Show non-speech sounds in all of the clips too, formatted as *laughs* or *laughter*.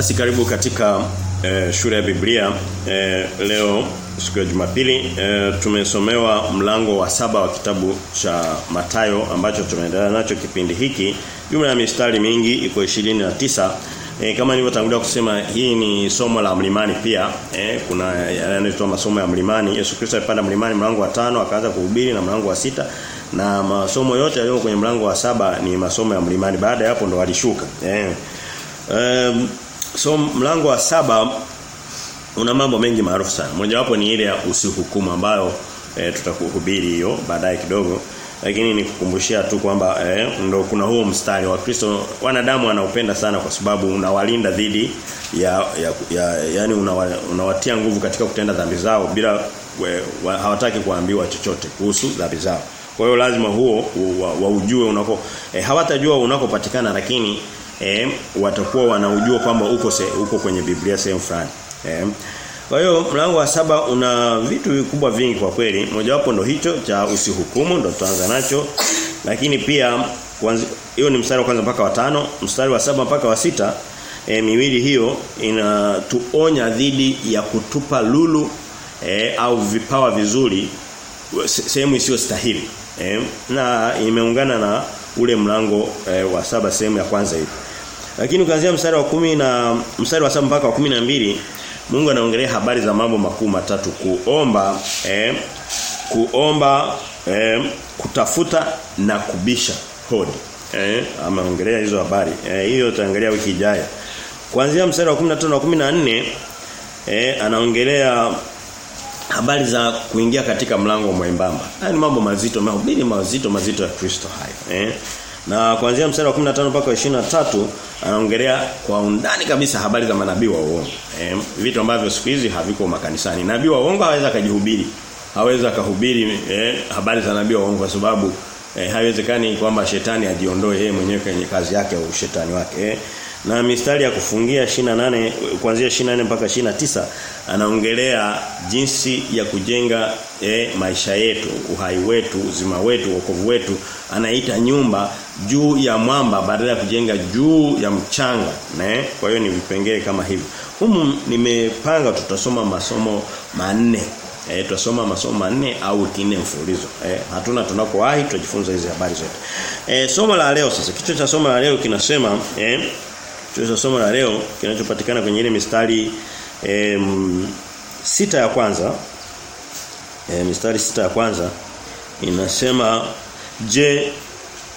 Basi karibu katika eh, shule ya Biblia eh, leo siku ya Jumapili eh, tumesomewa mlango wa saba wa kitabu cha Matayo ambacho tunaendelea nacho kipindi hiki. Jumla ya mistari mingi iko 29. E, kama nilivyotangulia kusema hii ni somo la mlimani pia. E, kuna yanayoitwa masomo ya mlimani. Yesu Kristo alipanda mlimani mlango wa tano akaanza kuhubiri na mlango wa sita na masomo yote yaliyo kwenye mlango wa saba ni masomo ya mlimani. Baada ya hapo ndo alishuka Eh. Um, so mlango wa saba una mambo mengi maarufu sana. Mojawapo ni ile ya usihukumu ambayo e, tutakuhubiri hiyo baadaye kidogo. Lakini nikukumbushia tu kwamba e, ndo kuna huo mstari wa Kristo wanadamu wanaupenda sana kwa sababu unawalinda dhidi ya, ya, ya yani unawa, unawatia nguvu katika kutenda dhambi zao bila we, wa, hawataki kuambiwa chochote kuhusu dhambi zao. Kwa hiyo lazima huo waujue wa unako e, hawatajua unakopatikana lakini eh, watakuwa wanaujua kwamba uko se, uko kwenye Biblia sehemu fulani. Eh, kwa hiyo mlango wa saba una vitu vikubwa vingi kwa kweli. Mojawapo ndo hicho cha usihukumu ndo tutaanza nacho. Lakini pia hiyo ni mstari wa kwanza mpaka wa tano, mstari wa saba mpaka wa sita e, miwili hiyo inatuonya dhidi ya kutupa lulu e, au vipawa vizuri sehemu isiyo stahili. E, na imeungana na ule mlango e, wa saba sehemu ya kwanza hivi. Lakini kuanzia mstari wa kumi na mstari wa saba mpaka wa kumi na mbili Mungu anaongelea habari za mambo makuu matatu kuomba eh, kuomba eh, kutafuta na kubisha hodi. Eh, ameongelea hizo habari. Eh, hiyo tutaangalia wiki ijayo. Kuanzia mstari wa 15 na 14 eh, anaongelea habari za kuingia katika mlango mwembamba. Haya ni mambo mazito, mahubiri mazito mazito ya Kristo hayo. Eh? Na kuanzia mstari wa 15 mpaka 23 anaongelea kwa undani kabisa habari za manabii wa uongo. E, vitu ambavyo siku hizi haviko makanisani. Nabii wa uongo hawezi akajihubiri. Hawezi akahubiri e, habari za nabii wa uongo kwa sababu e, haiwezekani kwamba shetani ajiondoe yeye mwenyewe kwenye kazi yake au shetani wake. E, na mistari ya kufungia 28 kuanzia 24 mpaka 29 anaongelea jinsi ya kujenga e, maisha yetu, uhai wetu, uzima wetu, wokovu wetu. Anaita nyumba juu ya mwamba badala ya kujenga juu ya mchanga, ne? Kwa hiyo ni vipengee kama hivi. Humu nimepanga tutasoma masomo manne. Eh tutasoma masomo manne au kine mfululizo. Eh hatuna tunakowahi tutajifunza hizi habari zote. Eh somo la leo sasa kichwa cha somo la leo kinasema eh cha somo la leo kinachopatikana kwenye ile mistari eh, sita ya kwanza e, mistari sita ya kwanza inasema je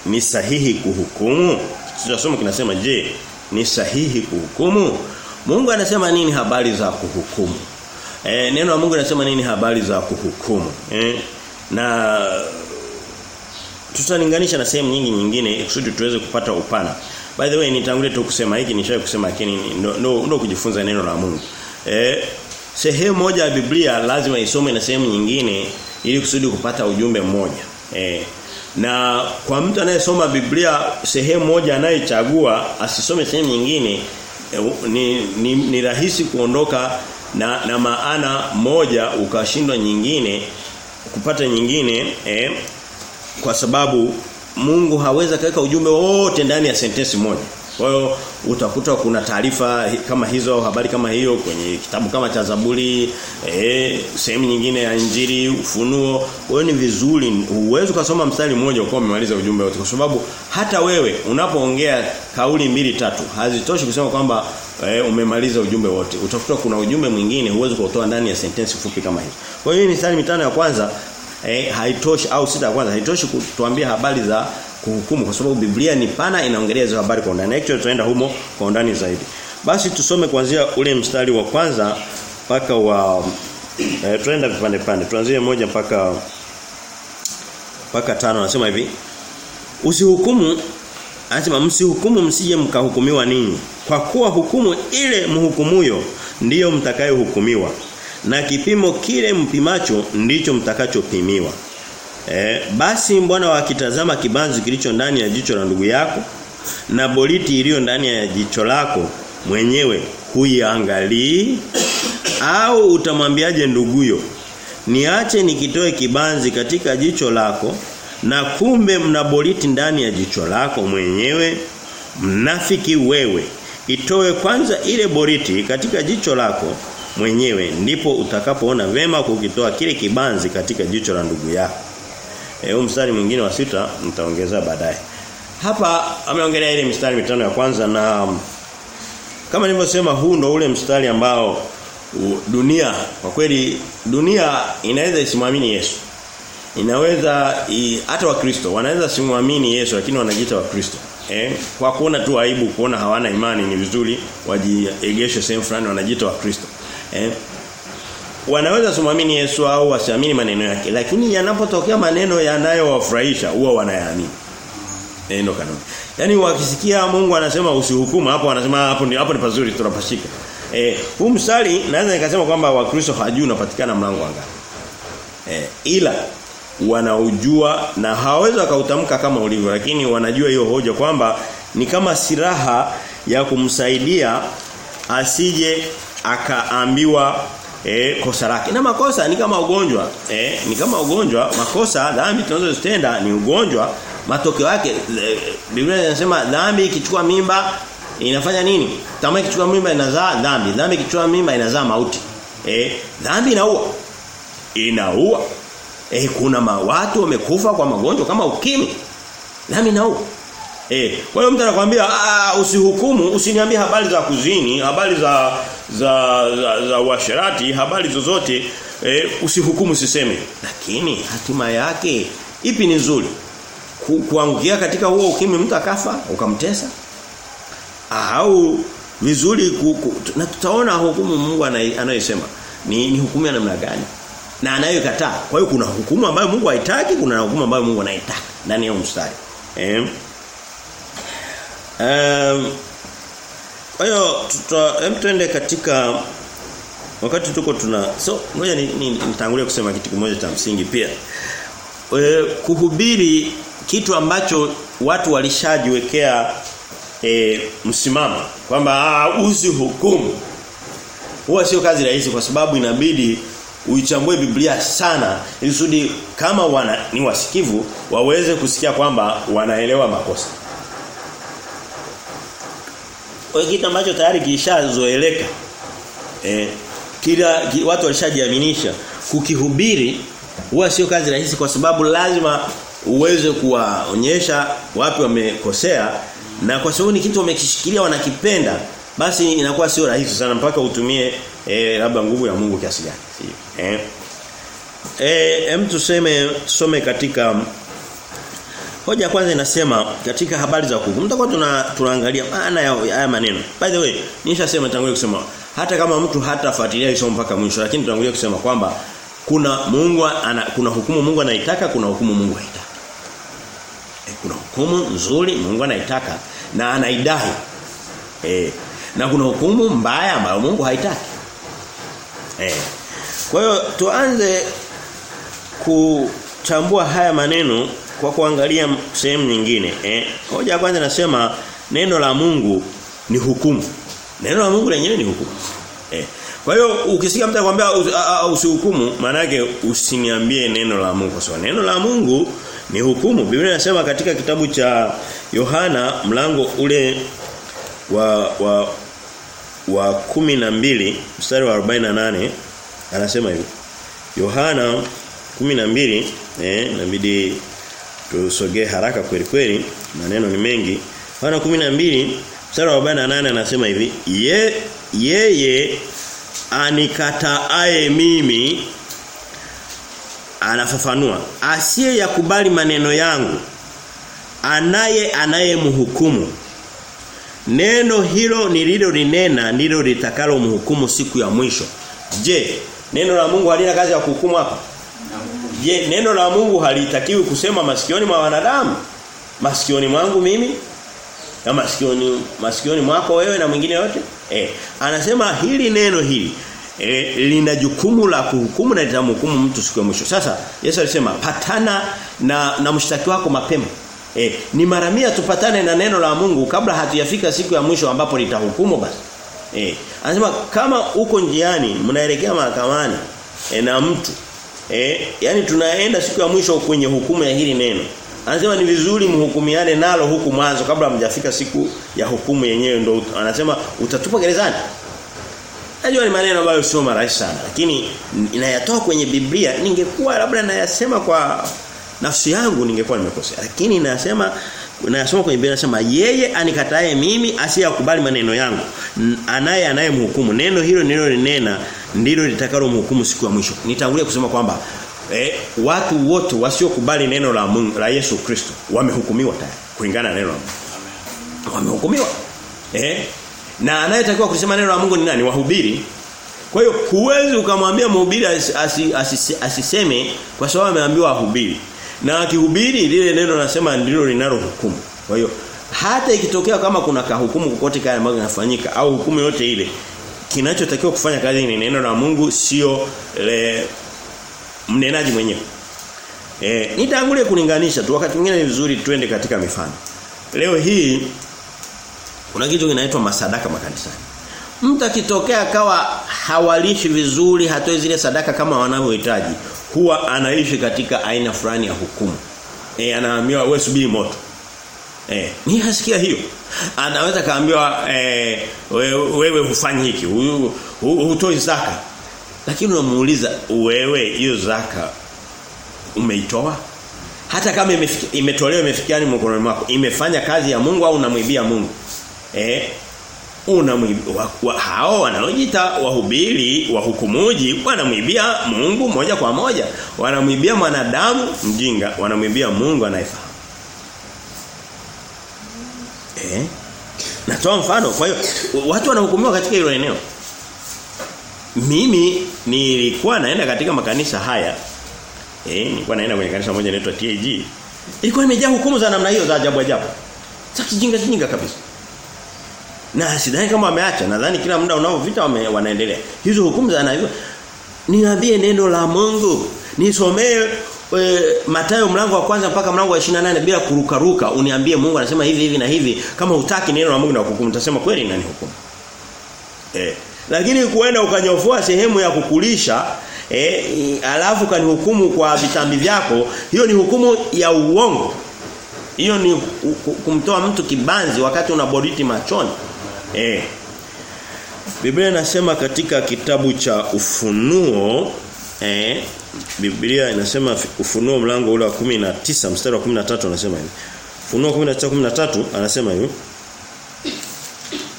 ni sahihi kuhukumu? Tunasoma kinasema je, ni sahihi kuhukumu? Mungu anasema nini habari za kuhukumu? E, neno la Mungu linasema nini habari za kuhukumu? E, na tutalinganisha na sehemu nyingi nyingine kusudi tuweze kupata upana. By the way nitangulie tu kusema hiki nishaye kusema lakini ndo, no, no kujifunza neno la Mungu. Eh sehemu moja ya Biblia lazima isome na sehemu nyingine ili kusudi kupata ujumbe mmoja. Eh na kwa mtu anayesoma Biblia sehemu moja anayechagua asisome sehemu nyingine ni, ni, ni rahisi kuondoka na, na maana moja ukashindwa nyingine kupata nyingine eh, kwa sababu Mungu hawezi kaweka ujumbe wote ndani ya sentensi moja. Kwa hiyo utakuta kuna taarifa kama hizo au habari kama hiyo kwenye kitabu kama cha Zaburi, eh sehemu nyingine ya Injili, Ufunuo. Hiyo ni vizuri uwezo kusoma mstari mmoja ukawa umemaliza ujumbe wote kwa sababu hata wewe unapoongea kauli mbili tatu hazitoshi kusema kwamba eh, umemaliza ujumbe wote. Utakuta kuna ujumbe mwingine huwezi kutoa ndani ya sentensi fupi kama hiyo. Kwa hiyo mistari mitano ya kwanza eh, haitoshi au sita kwanza haitoshi kutuambia habari za kuhukumu kwa sababu Biblia ni pana inaongelea hizo habari kwa undani. Actually tutaenda humo kwa undani zaidi. Basi tusome kuanzia ule mstari wa kwanza mpaka wa eh, tuenda vipande pande. Tuanzie moja mpaka mpaka tano anasema hivi. Usihukumu anasema msihukumu msije mkahukumiwa ninyi. Kwa kuwa hukumu ile mhukumuyo ndiyo mtakayohukumiwa. Na kipimo kile mpimacho ndicho mtakachopimiwa. E, basi mbona wakitazama kibanzi kilicho ndani ya jicho la ndugu yako na boliti iliyo ndani ya jicho lako mwenyewe huiangalii au utamwambiaje nduguyo niache nikitoe kibanzi katika jicho lako na kumbe mna boliti ndani ya jicho lako mwenyewe mnafiki wewe itoe kwanza ile boriti katika jicho lako mwenyewe ndipo utakapoona vema kukitoa kile kibanzi katika jicho la ndugu yako. Eh mstari mwingine wa sita nitaongeza baadaye. Hapa ameongelea ile mstari mitano ya kwanza na kama nilivyosema huu ndo ule mstari ambao u, dunia kwa kweli dunia inaweza isimwamini Yesu. Inaweza i, hata wakristo wanaweza simwamini Yesu lakini wanajiita wakristo. Eh, kwa kuona tu aibu kuona hawana imani ni vizuri wajiegeshe sehemu fulani wanajiita wakristo. Eh, wanaweza kumwamini Yesu au wasiamini maneno yake lakini yanapotokea maneno yanayowafurahisha huwa wanayaamini. Eh, ndo kanuni. Yaani wakisikia Mungu anasema usihukumu hapo wanasema hapo ni hapo ni pazuri tunapashika. Eh, huu msali naweza nikasema kwamba wakristo hawajui unapatikana mlango wangapi. Eh, ila wanaujua na hawawezi wakautamka kama ulivyo lakini wanajua hiyo hoja kwamba ni kama silaha ya kumsaidia asije akaambiwa eh, kosa lake. Na makosa ni kama ugonjwa. Eh, ni kama ugonjwa, makosa dhambi tunazozitenda ni ugonjwa, matokeo yake e, Biblia inasema dhambi ikichukua mimba inafanya nini? Tamaa ikichukua mimba inazaa dhambi, dhambi ikichukua mimba inazaa mauti. Eh, dhambi inaua. Inaua. Eh, kuna watu wamekufa kwa magonjwa kama ukimwi. Dhambi inaua. Eh, kwa hiyo mtu anakuambia usihukumu, usiniambie habari za kuzini, habari za za za, za uasherati, habari zozote, e, usihukumu siseme. Lakini hatima yake ipi ni nzuri? Ku, kuangukia katika huo ukimwi mtu akafa ukamtesa? Au vizuri ku, ku, na tutaona hukumu Mungu anayosema ni, ni hukumu ya namna gani? Na anayokataa. Kwa hiyo kuna hukumu ambayo Mungu haitaki, kuna hukumu ambayo Mungu anaitaka ndani ya mstari. Eh? Um, kwa hiyo tuende katika wakati tuko tuna so ngoja nitangulie ni, ni kusema kitu kimoja cha msingi pia. E, kuhubiri kitu ambacho watu walishajiwekea e, msimamo kwamba uzi hukumu. Huwa sio kazi rahisi kwa sababu inabidi uichambue Biblia sana ili kama wana ni wasikivu waweze kusikia kwamba wanaelewa makosa. Kwa kitu ambacho tayari kishazoeleka eh kila ki, watu walishajiaminisha kukihubiri huwa sio kazi rahisi kwa sababu lazima uweze kuwaonyesha wapi wamekosea na kwa sababu ni kitu wamekishikilia wanakipenda basi inakuwa sio rahisi sana mpaka utumie eh labda nguvu ya Mungu kiasi gani. Eh eh hem tuseme tusome katika Hoja kwanza inasema katika habari za kuhukumu mtakuwa tuna tunaangalia maana ya haya maneno. By the way, nishasema tangulia kusema hata kama mtu hatafuatilia hizo mpaka mwisho lakini tunangulia kusema kwamba kuna Mungu ana, kuna hukumu Mungu anaitaka, kuna hukumu Mungu haitaki. E, kuna hukumu nzuri Mungu anaitaka na anaidai. E, na kuna hukumu mbaya ambayo Mungu haitaki. Eh. Kwa hiyo tuanze kuchambua haya maneno kwa kuangalia sehemu nyingine. Eh. Hoja kwanza nasema neno la Mungu ni hukumu. Neno la Mungu lenyewe ni hukumu. Eh. Kwa hiyo ukisikia mtu akwambia usihukumu maana yake usiniambie neno la Mungu. So neno la Mungu ni hukumu. Biblia inasema katika kitabu cha Yohana mlango ule wa wa wa kumi na mbili mstari wa 48 anasema hivi. Yohana 12 eh inabidi tusogee haraka kweli kweli maneno ni mengi. Yohana 12 mstari wa 48 anasema hivi, ye yeye anikataaye mimi anafafanua. Asiye yakubali maneno yangu anaye anayemhukumu. Neno hilo nililo linena ndilo litakalo mhukumu siku ya mwisho. Je neno la Mungu halina kazi ya kuhukumu hapa je neno la Mungu halitakiwi kusema masikioni mwa wanadamu masikioni mwangu mimi na masikioni masikioni mwako wewe na mwingine yote eh anasema hili neno hili e, lina jukumu la kuhukumu na litamhukumu mtu siku ya mwisho. Sasa Yesu alisema patana na na mshtaki wako mapema. E, ni mara mia tupatane na neno la Mungu kabla hatujafika siku ya mwisho ambapo litahukumu basi. Eh, anasema kama uko njiani mnaelekea mahakamani e, na mtu eh yani tunaenda siku ya mwisho kwenye hukumu ya hili neno. Anasema ni vizuri mhukumiane nalo huku mwanzo kabla hamjafika siku ya hukumu yenyewe ndio anasema utatupa gerezani. Najua ni maneno ambayo sio marahisi sana lakini inayatoa kwenye Biblia ningekuwa labda nayasema kwa nafsi yangu ningekuwa nimekosea lakini nasema nasoma kwenye Biblia nasema yeye anikatae mimi asiyakubali maneno yangu anaye anayemhukumu neno hilo nilo linena ndilo litakalo mhukumu siku ya mwisho. Nitangulia kusema kwamba eh, watu wote wasiokubali neno la Mungu la Yesu Kristo wamehukumiwa tayari kulingana na neno la Mungu. Wamehukumiwa. Eh na anayetakiwa kusema neno la Mungu ni nani? Wahubiri. Kwa hiyo huwezi ukamwambia mhubiri asiseme asi, asi, asi kwa sababu ameambiwa ahubiri. Na akihubiri lile neno nasema ndilo linalohukumu. Kwa hiyo hata ikitokea kama kuna kahukumu kokote kaya ambayo inafanyika au hukumu yote ile kinachotakiwa kufanya kazi ni neno la Mungu sio mnenaji mwenyewe. Eh nitangulie kulinganisha tu wakati mwingine ni vizuri twende katika mifano. Leo hii kuna kitu kinaitwa masadaka makanisani. Mtu akitokea akawa hawalishi vizuri hatoi zile sadaka kama wanavyohitaji huwa anaishi katika aina fulani ya hukumu. Eh anaambiwa wewe subiri moto. Eh ni hasikia hiyo. Anaweza kaambiwa eh wewe hufanyi hiki, hutoi zaka. Lakini unamuuliza wewe hiyo zaka umeitoa? Hata kama imetolewa imefikiani mkononi mwako, imefanya kazi ya Mungu au unamwibia Mungu? Eh unamwibia wa, hao wanaojiita wahubiri wahukumuji wanamwibia Mungu moja kwa moja wanamwibia mwanadamu mjinga wanamwibia Mungu anayefahamu eh? Natoa mfano kwa hiyo watu wanahukumiwa katika hilo eneo. Mimi nilikuwa naenda katika makanisa haya. Eh nilikuwa naenda kwenye kanisa moja linaloitwa TAG ilikuwa imejaa hukumu za namna hiyo za ajabu ajabu. Za kijinga kijinga kabisa. Na sidhani kama wameacha nadhani kila muda unaovita wanaendelea. Hizo hukumu za anayo niambie neno la Mungu. Nisomee e, Mathayo mlango wa kwanza mpaka mlango wa 28 bila kuruka ruka uniambie Mungu anasema hivi hivi na hivi. Kama hutaki neno la Mungu na hukumu utasema kweli nani hukumu eh lakini kuenda ukanyofua sehemu ya kukulisha eh alafu kanihukumu kwa vitambi vyako hiyo ni hukumu ya uongo. Hiyo ni kumtoa mtu kibanzi wakati una boriti machoni. Eh. Biblia inasema katika kitabu cha Ufunuo eh Biblia inasema Ufunuo mlango ule wa 19 mstari wa 13 anasema hivi. Ufunuo 19:13 anasema hivi.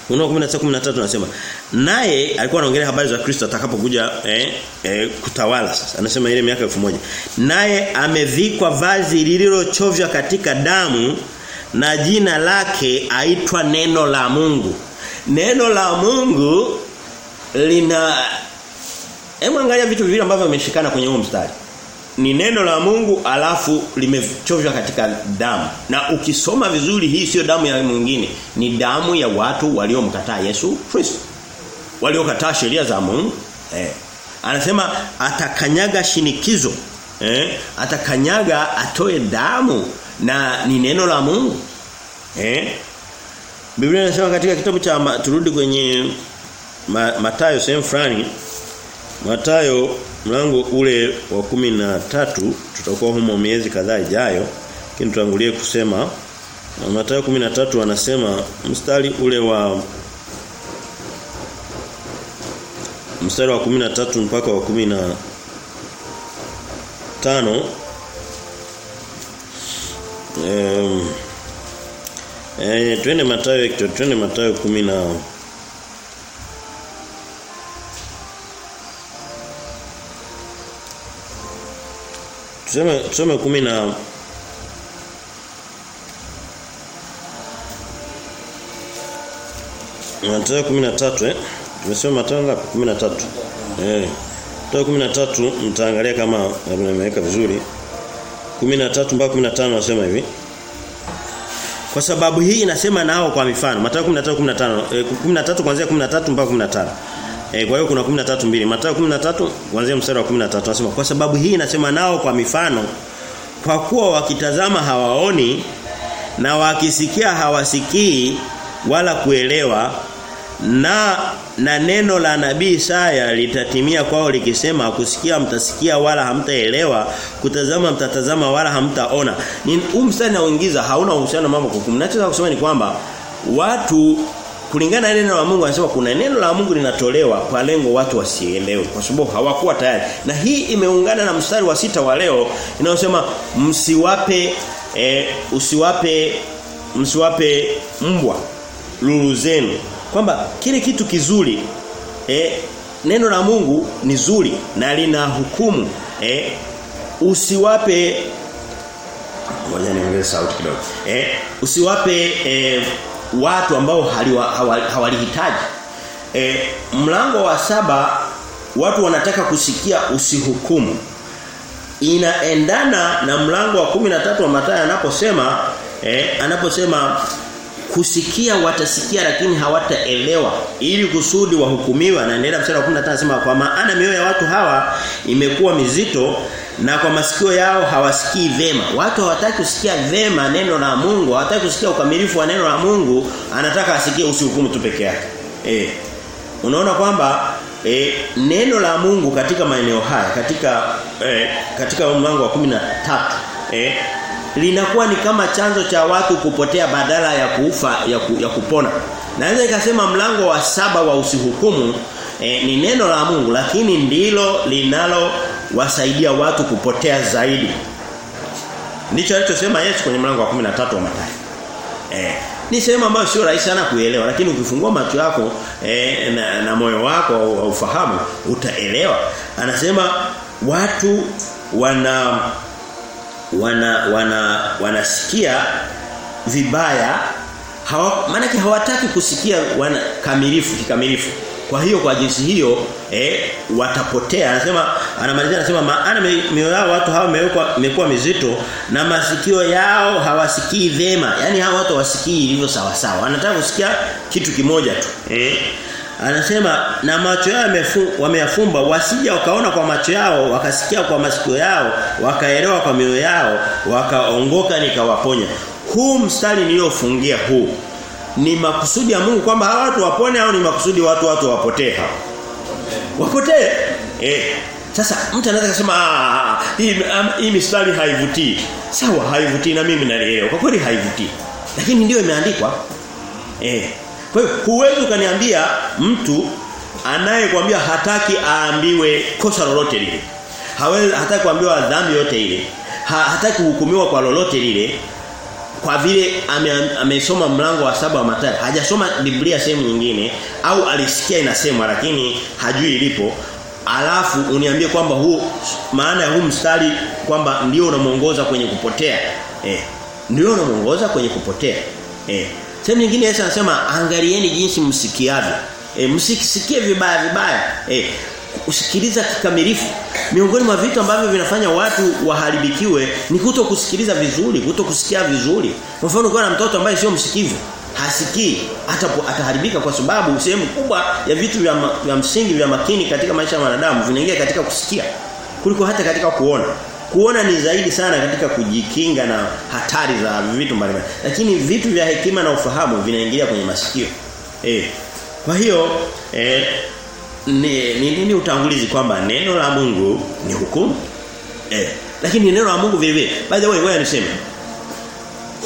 Ufunuo 19:13 anasema naye alikuwa anaongelea habari za Kristo atakapokuja eh, eh, kutawala sasa. Anasema ile miaka 1000. Naye amevikwa vazi lililochovya katika damu na jina lake aitwa neno la Mungu. Neno la Mungu lina Hebu angalia vitu viwili ambavyo vimeshikana kwenye huo mstari. Ni neno la Mungu alafu limechovya katika damu. Na ukisoma vizuri hii sio damu ya mwingine, ni damu ya watu waliomkataa Yesu Kristo. Waliokataa sheria za Mungu. Eh. Anasema atakanyaga shinikizo. Eh? Atakanyaga atoe damu na ni neno la Mungu. Eh? Biblia inasema katika kitabu cha turudi kwenye ma, Mathayo sehemu fulani Mathayo mlango ule wa kumi na tatu tutakuwa humo miezi kadhaa ijayo lakini tutangulie kusema matayo kumi na tatu anasema mstari ule wa mstari wa 13 mpaka wa 15 tano. Eh twende Mathayo twende Mathayo 10 Tuseme tuseme 10 na Mathayo 13 eh? Tumesema Mathayo ngapi? 13 eh. Mathayo 13 mtaangalia kama nimeweka vizuri. 13 mpaka 15 nasema hivi. Kwa sababu hii inasema nao kwa mifano. Mathayo 13 15 eh, 13 kuanzia 13 mpaka 15. Eh, kwa hiyo kuna 13 mbili. Mathayo 13 kuanzia mstari wa 13 anasema kwa sababu hii inasema nao kwa mifano kwa kuwa wakitazama hawaoni na wakisikia hawasikii wala kuelewa na na neno la nabii Isaya litatimia kwao likisema kusikia mtasikia wala hamtaelewa kutazama mtatazama wala hamtaona ni umsana uingiza hauna uhusiano mambo kwa nachoweza kusema ni kwamba watu kulingana na neno la Mungu anasema kuna neno la Mungu linatolewa kwa lengo watu wasielewe kwa sababu hawakuwa tayari. Na hii imeungana na mstari wa sita wa leo inayosema msiwape e, usiwape msiwape mbwa lulu zenu. Kwamba kile kitu kizuri e, neno la Mungu ni zuri na lina hukumu e, usiwape ngoja niongeze sauti kidogo eh, usiwape eh, watu ambao hawalihitaji. E, mlango wa saba watu wanataka kusikia usihukumu. Inaendana na mlango wa 13 wa Mathayo anaposema eh, anaposema kusikia watasikia lakini hawataelewa. Ili kusudi wahukumiwa anaendelea mstari wa 15 anasema kwa maana mioyo ya watu hawa imekuwa mizito na kwa masikio yao hawasikii vema. Watu hawataki kusikia vema neno la Mungu hawataki kusikia ukamilifu wa neno la Mungu anataka asikie usihukumu tu peke yake. Eh. Unaona kwamba e, neno la Mungu katika maeneo haya katika e, katika mlango wa 13 eh linakuwa ni kama chanzo cha watu kupotea badala ya kuufa ya, ku, ya kupona. Naweza nikasema mlango wa saba wa usihukumu e, ni neno la Mungu lakini ndilo linalo wasaidia watu kupotea zaidi. Ndicho alichosema Yesu kwenye mlango wa 13 wa Mathayo. Eh, ni sehemu ambayo sio rahisi sana kuelewa lakini ukifungua macho yako e, na, na moyo wako wa ufahamu utaelewa. Anasema watu wana wana wana wanasikia vibaya hawa maana hawataki kusikia wana kamilifu kikamilifu kwa hiyo kwa jinsi hiyo eh watapotea. Anasema anamalizia anasema maana mioyo yao watu hao imekuwa imekuwa mizito na masikio yao hawasikii vema. Yani hao watu wasikii ilivyo sawa sawa. Wanataka kusikia kitu kimoja tu eh. Anasema na macho yao wameyafumba. Wasija wakaona kwa macho yao wakasikia kwa masikio yao wakaelewa kwa mioyo yao wakaongoka nikawaponya. Huu mstari niliofungia huu ni makusudi ya Mungu kwamba hawa watu wapone au ni makusudi watu watu wapotee hawa. Wapotee. Eh. Sasa mtu anaweza kusema hii hii mistari haivutii. Sawa haivutii na mimi nalielewa. Kwa kweli haivutii. Lakini ndio imeandikwa. Eh. Kwa hiyo huwezi ukaniambia mtu anayekwambia hataki aambiwe kosa lolote lile. Hawezi hataki kuambiwa dhambi yote ile. Ha, hataki kuhukumiwa kwa lolote lile kwa vile amesoma ame mlango wa saba wa Mathayo. Hajasoma Biblia sehemu nyingine au alisikia inasemwa lakini hajui ilipo. Alafu uniambie kwamba huu maana ya huu mstari kwamba ndio unamuongoza kwenye kupotea. Eh. Ndio unamuongoza kwenye kupotea. Eh. Sehemu nyingine Yesu anasema angalieni jinsi msikiavyo. eh msikisikie vibaya vibaya. E, usikiliza kikamilifu. Miongoni mwa vitu ambavyo vinafanya watu waharibikiwe ni kuto kusikiliza vizuri, kuto kusikia vizuri. Kwa mfano kwa na mtoto ambaye sio msikivu, hasikii, hata ataharibika kwa sababu sehemu kubwa ya vitu vya, vya msingi vya makini katika maisha ya wanadamu vinaingia katika kusikia kuliko hata katika kuona. Kuona ni zaidi sana katika kujikinga na hatari za vitu mbalimbali. Lakini vitu vya hekima na ufahamu vinaingia kwenye masikio. Eh. Kwa hiyo eh ni ni nini utangulizi kwamba neno la Mungu ni hukumu. Eh. Lakini neno la Mungu vile vile. By the way, wewe niseme.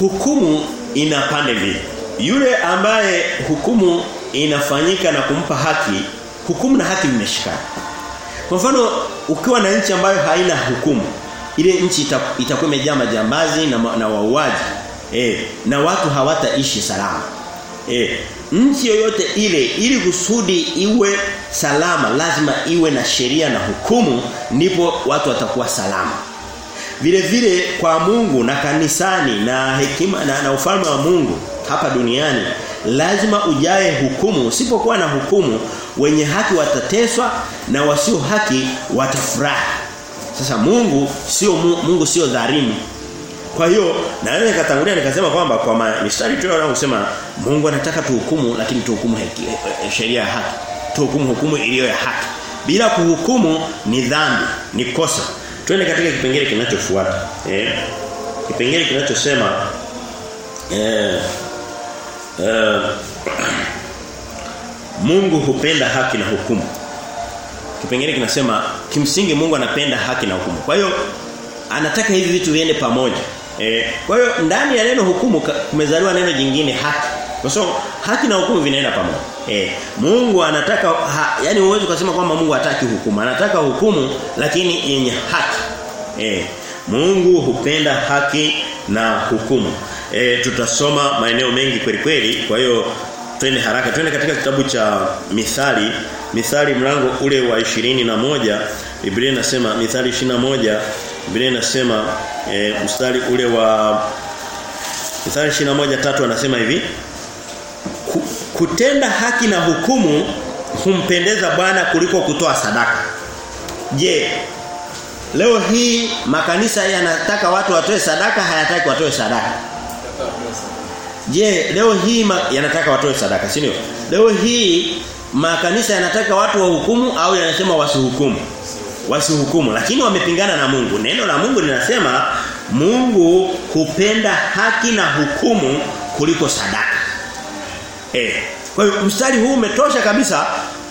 Hukumu ina pande mbili. Yule ambaye hukumu inafanyika na kumpa haki, hukumu na haki vimeshikana. Kwa mfano ukiwa na nchi ambayo haina hukumu, ile nchi itakuwa imejaa majambazi na, na wauaji. Eh, na watu hawataishi salama. Eh, nchi yoyote ile ili kusudi iwe salama lazima iwe na sheria na hukumu ndipo watu watakuwa salama. Vile vile kwa Mungu na kanisani na hekima na, na ufalme wa Mungu hapa duniani lazima ujae hukumu. Usipokuwa na hukumu wenye haki watateswa na wasio haki watafurahi. Sasa Mungu sio Mungu sio dhalimu. Kwa hiyo na naweza nikatangulia nikasema kwamba kwa mistari tu kusema Mungu anataka tuhukumu lakini tuhukumu sheria ya haki. Tuhukumu hukumu iliyo ya haki. Bila kuhukumu ni dhambi, ni kosa. Twende katika kipengele kinachofuata. Eh? Kipengele kinachosema eh, eh Mungu hupenda haki na hukumu. Kipengele kinasema kimsingi Mungu anapenda haki na hukumu. Kwa hiyo anataka hivi vitu viende pamoja. Eh, kwa hiyo ndani ya neno hukumu kumezaliwa neno jingine haki. Kwa sababu haki na hukumu vinaenda pamoja. Eh, Mungu anataka ha, yani uwezo kusema kwamba Mungu hataki hukumu. Anataka hukumu lakini yenye haki. Eh, Mungu hupenda haki na hukumu. E, tutasoma maeneo mengi kweli kweli. Kwa hiyo twende haraka. Twende katika kitabu cha Mithali, Mithali mlango ule wa na moja Biblia inasema Mithali moja Biblia inasema e, mstari ule wa moja tatu anasema hivi kutenda haki na hukumu humpendeza Bwana kuliko kutoa sadaka. Je, leo hii makanisa yanataka watu watoe sadaka hayataki watoe sadaka? Je, leo hii yanataka watoe sadaka, si? Leo hii makanisa yanataka watu wahukumu au yanasema wasihukumu? Wasihukumu, lakini wamepingana na Mungu. Neno la Mungu linasema Mungu hupenda haki na hukumu kuliko sadaka. Eh. Kwa hiyo mstari huu umetosha kabisa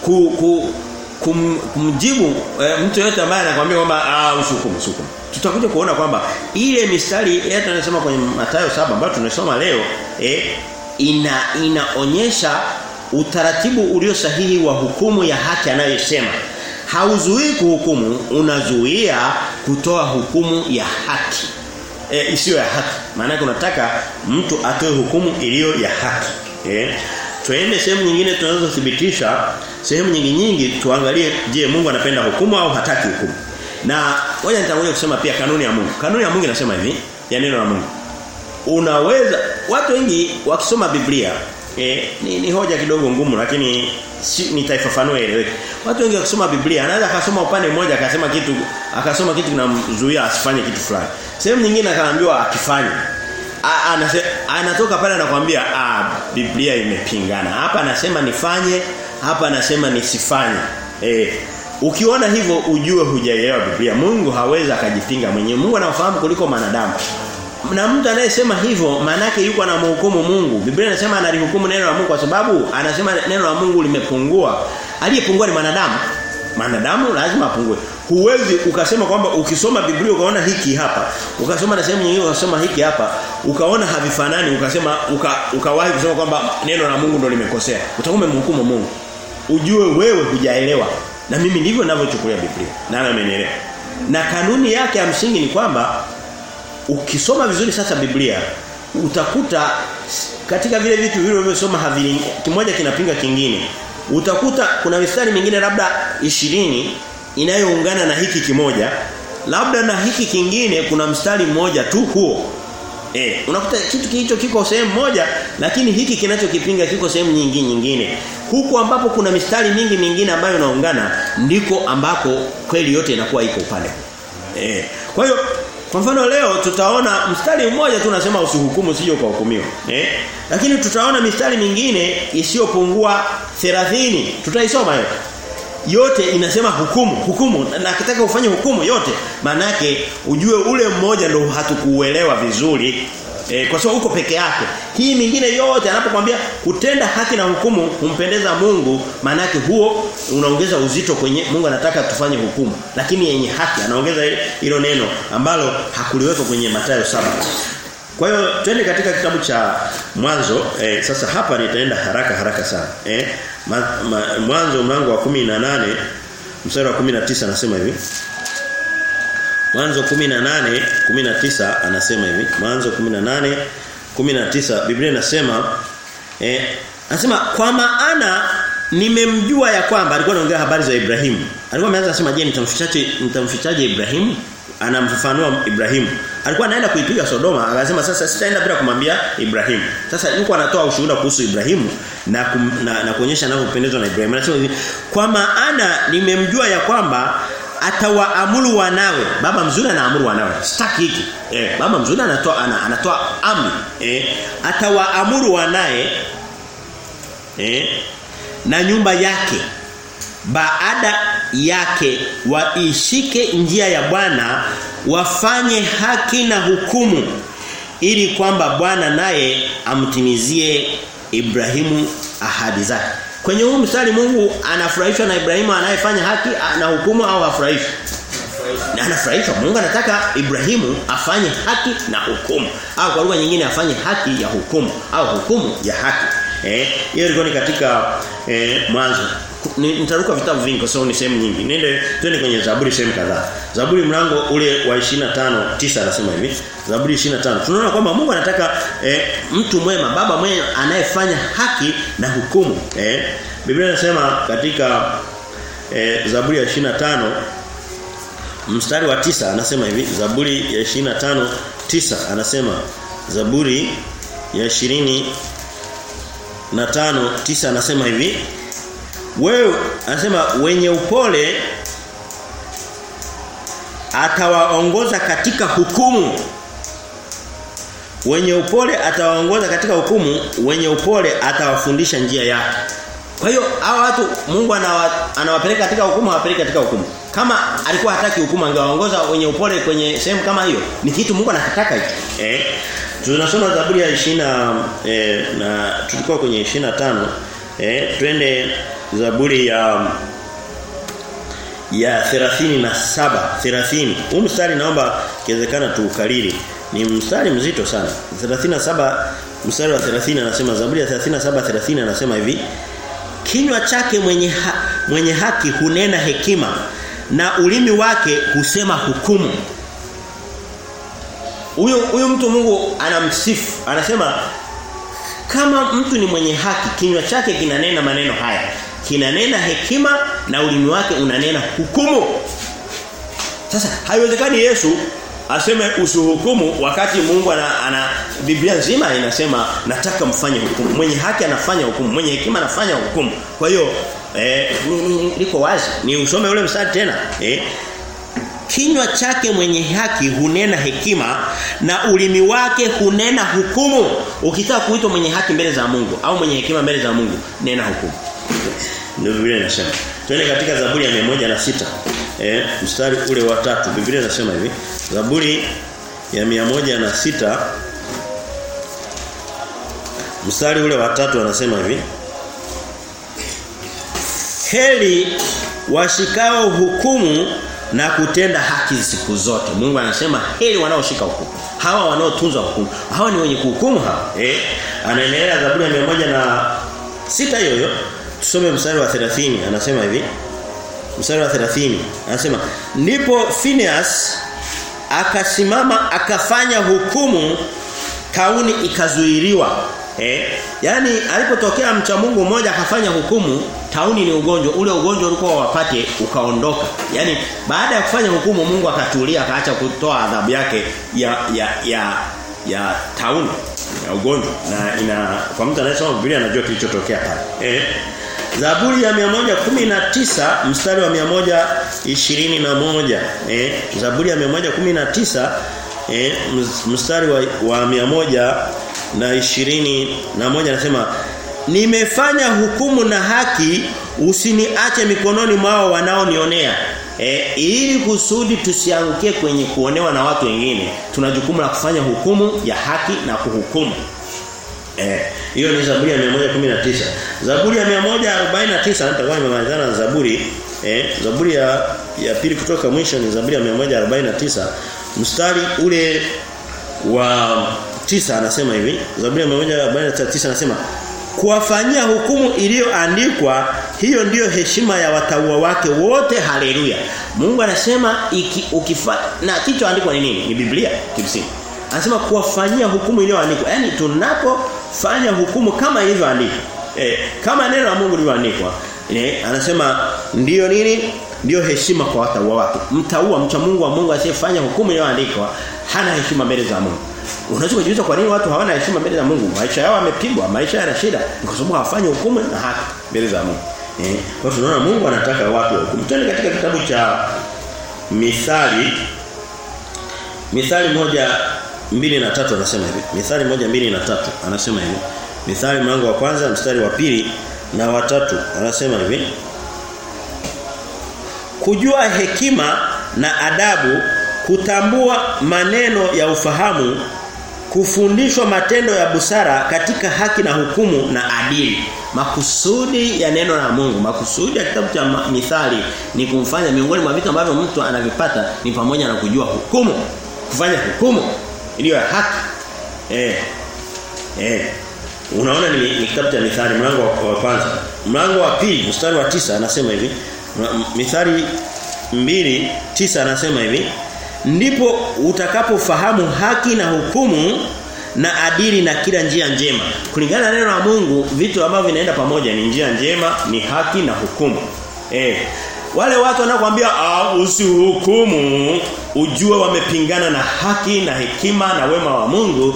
ku, ku kum, kumjibu e, mtu yote ambaye anakuambia kwamba ah usihukumu usihukumu. Tutakuja kuona kwamba ile mistari hata anasema kwenye Mathayo saba ambayo tunasoma leo eh, ina inaonyesha utaratibu ulio sahihi wa hukumu ya haki anayosema. Hauzuii kuhukumu, unazuia kutoa hukumu ya haki. E, isiyo ya haki. Maana unataka mtu atoe hukumu iliyo ya haki. e. Tuende sehemu nyingine tunazothibitisha sehemu nyingi nyingi tuangalie je Mungu anapenda hukumu au hataki hukumu. Na moja nitangulia kusema pia kanuni ya Mungu. Kanuni ya Mungu inasema hivi ya neno la Mungu. Unaweza watu wengi wakisoma Biblia eh, ni, ni hoja kidogo ngumu lakini si, nitaifafanua eleweke. Watu wengi wakisoma Biblia anaweza akasoma upande mmoja akasema kitu akasoma kitu kinamzuia asifanye kitu fulani. Sehemu nyingine akaambiwa akifanye anatoka pale anakuambia ah Biblia imepingana. Hapa anasema nifanye, hapa anasema nisifanye. Eh ukiona hivyo ujue hujaelewa Biblia. Mungu hawezi akajipinga mwenyewe. Mungu anafahamu kuliko wanadamu. Na mtu anayesema hivyo maana yake yuko anamhukumu Mungu. Biblia inasema analihukumu neno la Mungu kwa sababu anasema neno la Mungu limepungua. Aliyepungua ni mwanadamu. Mwanadamu lazima apungue. Huwezi ukasema kwamba ukisoma Biblia ukaona hiki hapa, ukasoma na sehemu nyingine ukasoma hiki hapa, ukaona havifanani ukasema uka, ukawahi kusema kwamba neno la Mungu ndo limekosea. Utakuwa umemhukumu Mungu. Ujue wewe hujaelewa. Na mimi ndivyo ninavyochukulia Biblia. Na amenielewa. Na kanuni yake ya msingi ni kwamba ukisoma vizuri sasa Biblia utakuta katika vile vitu vile ulivyosoma havili kimoja kinapinga kingine. Utakuta kuna mistari mingine labda ishirini inayoungana na hiki kimoja. Labda na hiki kingine kuna mstari mmoja tu huo. Eh unakuta kitu kilicho kiko sehemu moja lakini hiki kinachokipinga kiko sehemu nyingine nyingine. Huku ambapo kuna mistari mingi mingine ambayo inaungana ndiko ambako kweli yote inakuwa iko upande. Eh kwa hiyo kwa mfano leo tutaona mstari mmoja tu unasema usihukumu sio kwa hukumiwa. Eh? Lakini tutaona mistari mingine isiyopungua 30. Tutaisoma yote. Yote inasema hukumu, hukumu na akitaka ufanye hukumu yote manake ujue ule mmoja ndio hatukuuelewa vizuri. E, kwa sababu uko peke yake. Hii mingine yote anapokuambia kutenda haki na hukumu kumpendeza Mungu, maana huo unaongeza uzito kwenye Mungu anataka tufanye hukumu, lakini yenye haki anaongeza hilo neno ambalo hakuliweka kwenye Mathayo saba Kwa hiyo twende katika kitabu cha Mwanzo, eh, sasa hapa nitaenda haraka haraka sana. Eh, ma, ma, Mwanzo mlango wa 18 mstari wa 19 anasema hivi. Mwanzo 18 19 anasema hivi. Mwanzo 18 19 Biblia inasema eh anasema kwa maana nimemjua ya kwamba alikuwa anaongea habari za Ibrahimu. Alikuwa ameanza kusema je nitamfichaje nitamfichaje Ibrahimu? Anamfafanua Ibrahimu. Alikuwa anaenda kuipiga Sodoma, akasema sasa sitaenda bila kumwambia Ibrahimu. Sasa yuko anatoa ushuhuda kuhusu Ibrahimu na kum, na, na kuonyesha anavyopendezwa na Ibrahimu. Anasema hivi, kwa maana nimemjua ya kwamba atawaamuru wanawe. Baba mzuri anaamuru wanawe. Sitaki hiki. Eh, baba mzuri anatoa ana, anatoa amri. Eh, atawaamuru wanaye eh na nyumba yake baada yake waishike njia ya Bwana wafanye haki na hukumu ili kwamba Bwana naye amtimizie Ibrahimu ahadi zake. Kwenye huu mstari Mungu anafurahishwa na Ibrahimu anayefanya haki na hukumu au hafurahishwi? Na anafurahishwa. Mungu anataka Ibrahimu afanye haki na hukumu. Au kwa lugha nyingine afanye haki ya hukumu au hukumu ya haki. Eh, hiyo ilikuwa ni katika eh, mwanzo. Nitaruka vitabu vingi kwa sababu ni sehemu nyingi. Nende twende kwenye Zaburi sehemu kadhaa. Zaburi mlango ule wa 25 tisa anasema hivi. Zaburi 25. Tunaona kwamba Mungu anataka eh, mtu mwema, baba mwema anayefanya haki na hukumu. Eh, Biblia inasema katika eh, Zaburi ya 25 mstari wa tisa anasema hivi Zaburi ya 25 tisa anasema Zaburi ya 20 na tano tisa anasema hivi wewe anasema wenye upole atawaongoza katika hukumu. Wenye upole atawaongoza katika hukumu wenye upole atawafundisha njia yake. Kwa hiyo hawa watu Mungu anawa, anawapeleka katika hukumu hawapeleki katika hukumu. Kama alikuwa hataki hukumu angewaongoza wenye upole kwenye sehemu kama hiyo ni kitu Mungu anakitaka hicho. Eh tunasoma Zaburi ya 20 eh, na tulikuwa kwenye 25 eh twende Zaburi ya ya 37 30 huu mstari naomba kiwezekana tuukariri ni mstari mzito sana. 37 mstari wa 30 anasema Zaburi ya 37 30 anasema hivi kinywa chake mwenye ha, mwenye haki hunena hekima na ulimi wake husema hukumu. Huyo huyo mtu Mungu anamsifu. Anasema kama mtu ni mwenye haki kinywa chake kinanena maneno haya kinanena hekima na ulimi wake unanena hukumu sasa haiwezekani Yesu aseme usihukumu wakati Mungu ana, ana Biblia nzima inasema nataka mfanye hukumu. Mwenye haki anafanya hukumu, mwenye hekima anafanya hukumu. Kwa hiyo eh liko wazi. Ni usome ule mstari tena. Eh kinywa chake mwenye haki hunena hekima na ulimi wake hunena hukumu. Ukitaka kuitwa mwenye haki mbele za Mungu au mwenye hekima mbele za Mungu, nena hukumu. Ndio Biblia inasema. Twende katika Zaburi ya 106. Eh, mstari ule wa tatu Biblia inasema hivi. Zaburi ya 106 mstari ule wa tatu anasema hivi. Heri washikao hukumu na kutenda haki siku zote. Mungu anasema heri wanaoshika hukumu. Hawa wanaotunza hukumu. Hawa ni wenye kuhukumu hawa. Eh? Anaendelea Zaburi ya 100 na sita hiyo hiyo. Tusome mstari wa 30 anasema hivi. Mstari wa 30 anasema ndipo Phineas akasimama akafanya hukumu kauni ikazuiliwa. Eh? Yaani alipotokea mcha Mungu mmoja akafanya hukumu, tauni ni ugonjwa, ule ugonjwa ulikuwa wapate ukaondoka. Yaani baada ya kufanya hukumu Mungu akatulia akaacha kutoa adhabu yake ya ya ya ya tauni ya ugonjwa na ina kwa mtu anayesoma Biblia anajua kilichotokea pale. Eh? Zaburi ya 119 mstari wa 121 eh Zaburi ya 119 eh mstari wa, wa 100 na ishirini na moja anasema nimefanya hukumu na haki usiniache mikononi mwao wanaonionea. E, ili kusudi tusiangukie kwenye kuonewa na watu wengine tuna jukumu la kufanya hukumu ya haki na kuhukumu. Eh hiyo ni Zaburi ya 119 Zaburi ya 149 nitakuwa nimemalizana na Zaburi. Eh Zaburi ya ya pili kutoka mwisho ni Zaburi ya 149 mstari ule wa tisa anasema hivi Zaburi ya 149 anasema kuwafanyia hukumu iliyoandikwa hiyo ndiyo heshima ya wataua wake wote haleluya. Mungu anasema iki, ukifa na kilichoandikwa ni nini? Ni Biblia kimsingi. Anasema kuwafanyia hukumu iliyoandikwa. Yani tunapofanya hukumu kama ilivyoandikwa eh, kama neno la Mungu lilivyoandikwa eh, anasema ndiyo nini? Ndiyo heshima kwa watauwa wake. Mtaua mcha Mungu wa Mungu asiyefanya hukumu iliyoandikwa hana heshima mbele za Mungu Unaweza kujiuliza kwa nini watu hawana heshima mbele za Mungu? Maisha yao yamepigwa, maisha yana shida. Kwa sababu hawafanyi hukumu na haki mbele za Mungu. Eh, kwa tunaona Mungu anataka watu hukumu. Twende katika kitabu cha Mithali Mithali moja mbili na tatu anasema hivi. Mithali moja mbili na tatu anasema hivi. Mithali mlango wa kwanza mstari wa pili na wa tatu anasema hivi. Kujua hekima na adabu kutambua maneno ya ufahamu kufundishwa matendo ya busara katika haki na hukumu na adili. makusudi ya neno la Mungu, makusudi ya kitabu cha Mithali ni kumfanya miongoni mwa vitu ambavyo mtu anavipata ni pamoja na kujua hukumu, kufanya hukumu iliyo ya haki. Eh. Eh. Unaona ni, ni kitabu cha Mithali mlango wa, wa kwanza. Mlango wa pili mstari wa tisa anasema hivi. Mithali mbili tisa anasema hivi. Ndipo utakapofahamu haki na hukumu na adili na kila njia njema. Kulingana na neno la Mungu, vitu ambavyo vinaenda pamoja ni njia njema, ni haki na hukumu. Eh. Wale watu wanakuambia usihukumu, ujue wamepingana na haki na hekima na wema wa Mungu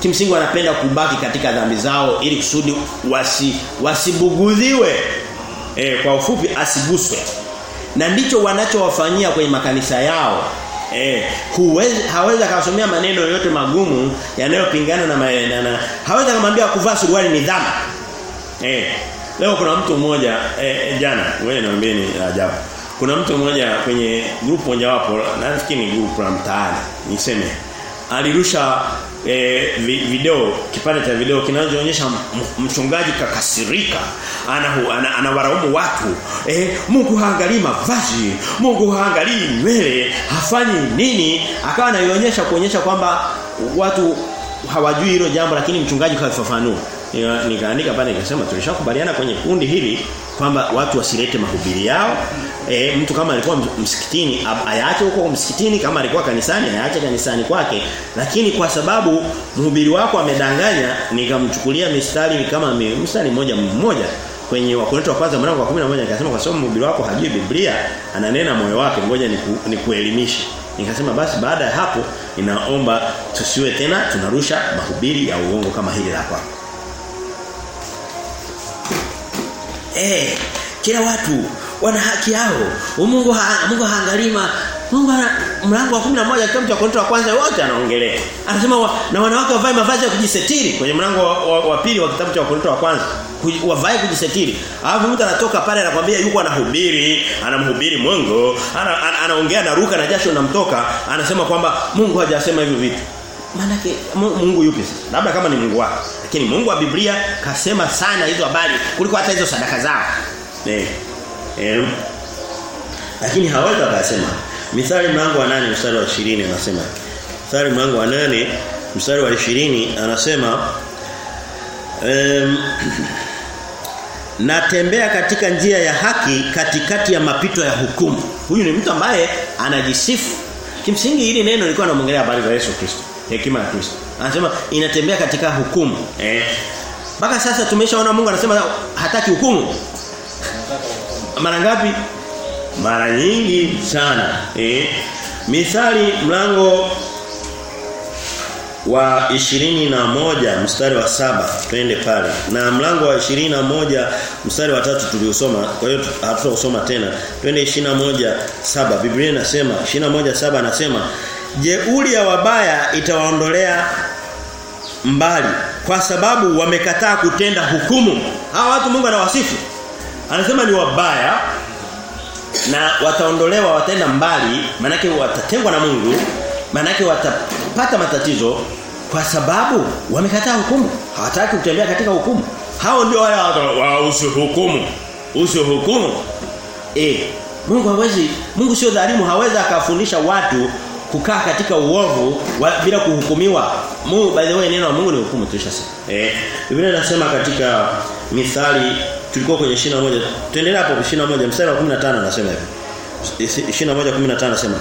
kimsingi wanapenda kubaki katika dhambi zao ili kusudi wasi wasibuguziwe. e, kwa ufupi asiguswe na ndicho wanachowafanyia kwenye makanisa yao eh hawezi akasomea maneno yote magumu yanayopingana na, maana. na hawezi akamwambia kuvaa suruali ni dhambi eh leo kuna mtu mmoja eh, jana wewe niambie ni ajabu kuna mtu mmoja kwenye grupu mojawapo nafikiri ni grupu la mtaani niseme alirusha e, video kipande cha video kinachoonyesha mchungaji kakasirika ana ana, ana watu. E, Mungu haangalii mavazi Mungu haangalii nywele hafanyi nini. Akawa anaionyesha kuonyesha kwamba watu hawajui hilo jambo lakini mchungaji kafafanua. Nikaandika pale nikasema tulishakubaliana kwenye kundi hili kwamba watu wasilete mahubiri yao e, mtu kama alikuwa msikitini ayaache huko msikitini kama alikuwa kanisani ayaache kanisani kwake. Lakini kwa sababu mhubiri wako amedanganya nikamchukulia mistari kama mstari mmoja mmoja kwenye wakorinto wa kwanza mlango wa 11 nikasema kwa sababu mhubiri wako hajui Biblia ananena moyo wake ngoja niku, nikuelimishe nikasema basi baada ya hapo ninaomba tusiwe tena tunarusha mahubiri ya uongo kama hili la kwako. Eh, kila watu wana haki yao. Mungu ha, Mungu haangalima. Mungu ana mlango wa 11 kitabu cha Korinto wa kwanza wote anaongelea. Anasema wa, na wanawake wavae mavazi ya kujisetiri kwenye mlango wa, wa, wa pili wa kitabu cha Korinto wa kwanza. Wavae kujisetiri. Alafu mtu anatoka pale anakwambia yuko anahubiri, anamhubiri Mungu, anaongea ana, ana na ruka na jasho namtoka, anasema kwamba Mungu hajasema hivyo vitu. Maana Mungu yupi sasa? Labda kama ni Mungu wako. Lakini Mungu wa Biblia kasema sana hizo habari kuliko hata hizo sadaka zao. Eh. Eh. Lakini hawezi akasema. Mithali mlango wa 8 mstari wa 20 anasema. Mithali mlango wa 8 mstari wa 20 anasema um, *clears throat* natembea katika njia ya haki katikati ya mapito ya hukumu. Huyu ni mtu ambaye anajisifu. Kimsingi hili neno lilikuwa linamwongelea habari za Yesu Kristo hekima ya Kristo. Anasema inatembea katika hukumu. Eh. Mpaka sasa tumeshaona Mungu anasema hataki hukumu. Mara ngapi? Mara nyingi sana. Eh. Mithali mlango wa ishirini na moja mstari wa saba twende pale na mlango wa ishirini na moja mstari wa tatu tuliosoma kwa hiyo hatutausoma tena twende ishirini moja saba Biblia inasema ishirini moja saba anasema jeuri ya wabaya itawaondolea mbali kwa sababu wamekataa kutenda hukumu hawa watu Mungu anawasifu anasema ni wabaya na wataondolewa wataenda mbali manake watatengwa na Mungu manake watapata matatizo kwa sababu wamekataa hukumu hawataki kutembea katika hukumu hao ndio wale wa usihukumu usihukumu eh Mungu hawezi Mungu sio dhalimu hawezi akafundisha watu kukaa katika uovu wa, bila kuhukumiwa. Mungu by the way neno la Mungu ni hukumu tulishasema. Eh Biblia inasema katika Mithali tulikuwa kwenye 21 tuendelea hapo 21 mstari wa 15 anasema hivi. 21:15 anasema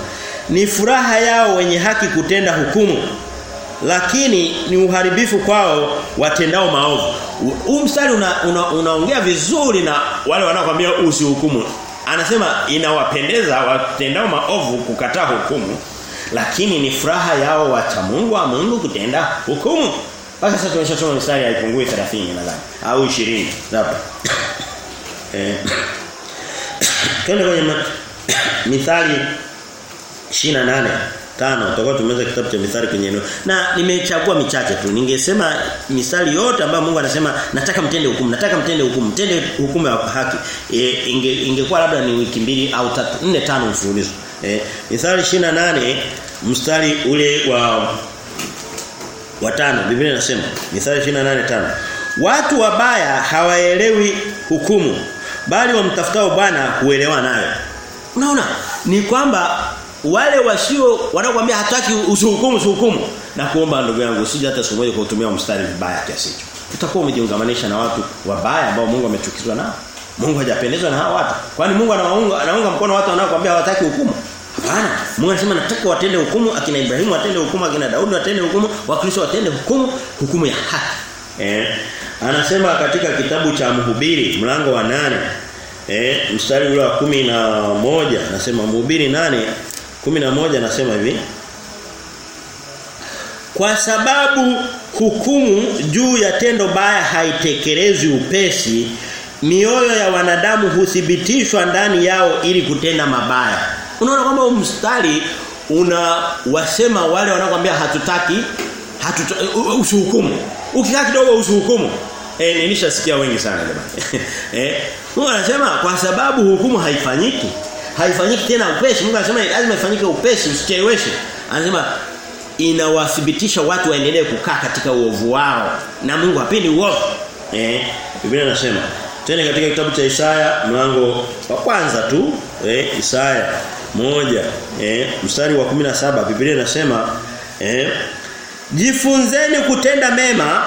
ni furaha yao wenye haki kutenda hukumu lakini ni uharibifu kwao watendao maovu. Huu mstari unaongea una, una, una vizuri na wale wanaokuambia usihukumu. Anasema inawapendeza watendao maovu kukataa hukumu lakini ni furaha yao wacha Mungu wa Mungu kutenda hukumu. Mpaka sasa tumeshasoma mstari haipungui 30 nadhani au 20 hapa. eh. Kwenye Mithali 28 tano. Tutakuwa tumeweza kitabu cha mithali kwenye eneo. Na nimechagua michache tu. Ningesema misali yote ambayo Mungu anasema nataka mtende hukumu nataka mtende hukumu mtende hukumu ya haki. E, inge, ingekuwa labda ni wiki mbili au tatu nne tano mfululizo. E, mithali 28 mstari ule wa wa tano Biblia inasema mithali 28 tano Watu wabaya hawaelewi hukumu bali wamtafutao Bwana huelewa nayo. Unaona? Ni kwamba wale wasio wanakuambia hataki usihukumu usihukumu na kuomba ndugu yangu usije hata siku moja kutumia mstari vibaya kiasi hicho. Utakuwa umejiungamanisha na watu wabaya ambao Mungu amechukizwa nao. Mungu hajapendezwa na hao watu. Kwani Mungu anawaunga anaunga mkono watu wanaokuambia hawataki hukumu? Hapana. Mungu anasema nataka watende hukumu akina Ibrahimu watende hukumu akina Daudi watende hukumu wakristo watende hukumu hukumu ya haki. Eh, anasema katika kitabu cha Mhubiri mlango wa nane eh mstari ule wa kumi na moja anasema Mhubiri nane kumi na moja anasema hivi Kwa sababu hukumu juu ya tendo baya haitekelezwi upesi mioyo ya wanadamu huthibitishwa ndani yao ili kutenda mabaya. Unaona kwamba mstari una wasema wale wanaokuambia hatutaki hatu usihukumu. Ukikaa kidogo usihukumu. Eh nilishasikia wengi sana jamani. *laughs* eh Mungu anasema kwa sababu hukumu haifanyiki. Haifanyiki tena upesi. Mungu anasema lazima ifanyike upesi usicheleweshe. Anasema inawathibitisha watu waendelee kukaa katika uovu wao na Mungu hapendi uovu. Eh Biblia inasema tena katika kitabu cha Isaya mlango wa kwanza tu eh Isaya moja eh mstari wa 17 Biblia inasema eh jifunzeni kutenda mema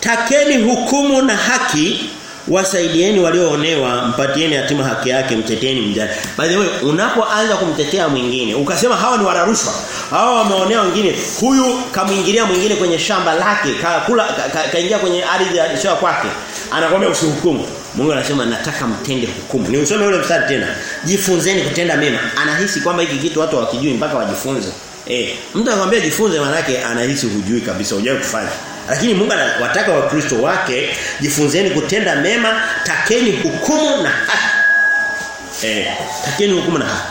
takeni hukumu na haki wasaidieni walioonewa mpatieni hatima haki yake mteteni mjane. By the way unapoanza kumtetea mwingine ukasema hawa ni wararushwa hawa wameonea wengine huyu kamuingilia mwingine kwenye shamba lake kakula kaingia ka, ka kwenye ardhi ya kwake anakwambia usihukumu Mungu anasema nataka mtende hukumu. Ni usome ule mstari tena. Jifunzeni kutenda mema. Anahisi kwamba hiki kitu watu hawakijui mpaka wajifunze. Eh, mtu anakuambia jifunze maana yake anahisi hujui kabisa, hujawahi kufanya. Lakini Mungu anawataka wakristo wake jifunzeni kutenda mema, takeni hukumu na haki. Eh, takeni hukumu na haki.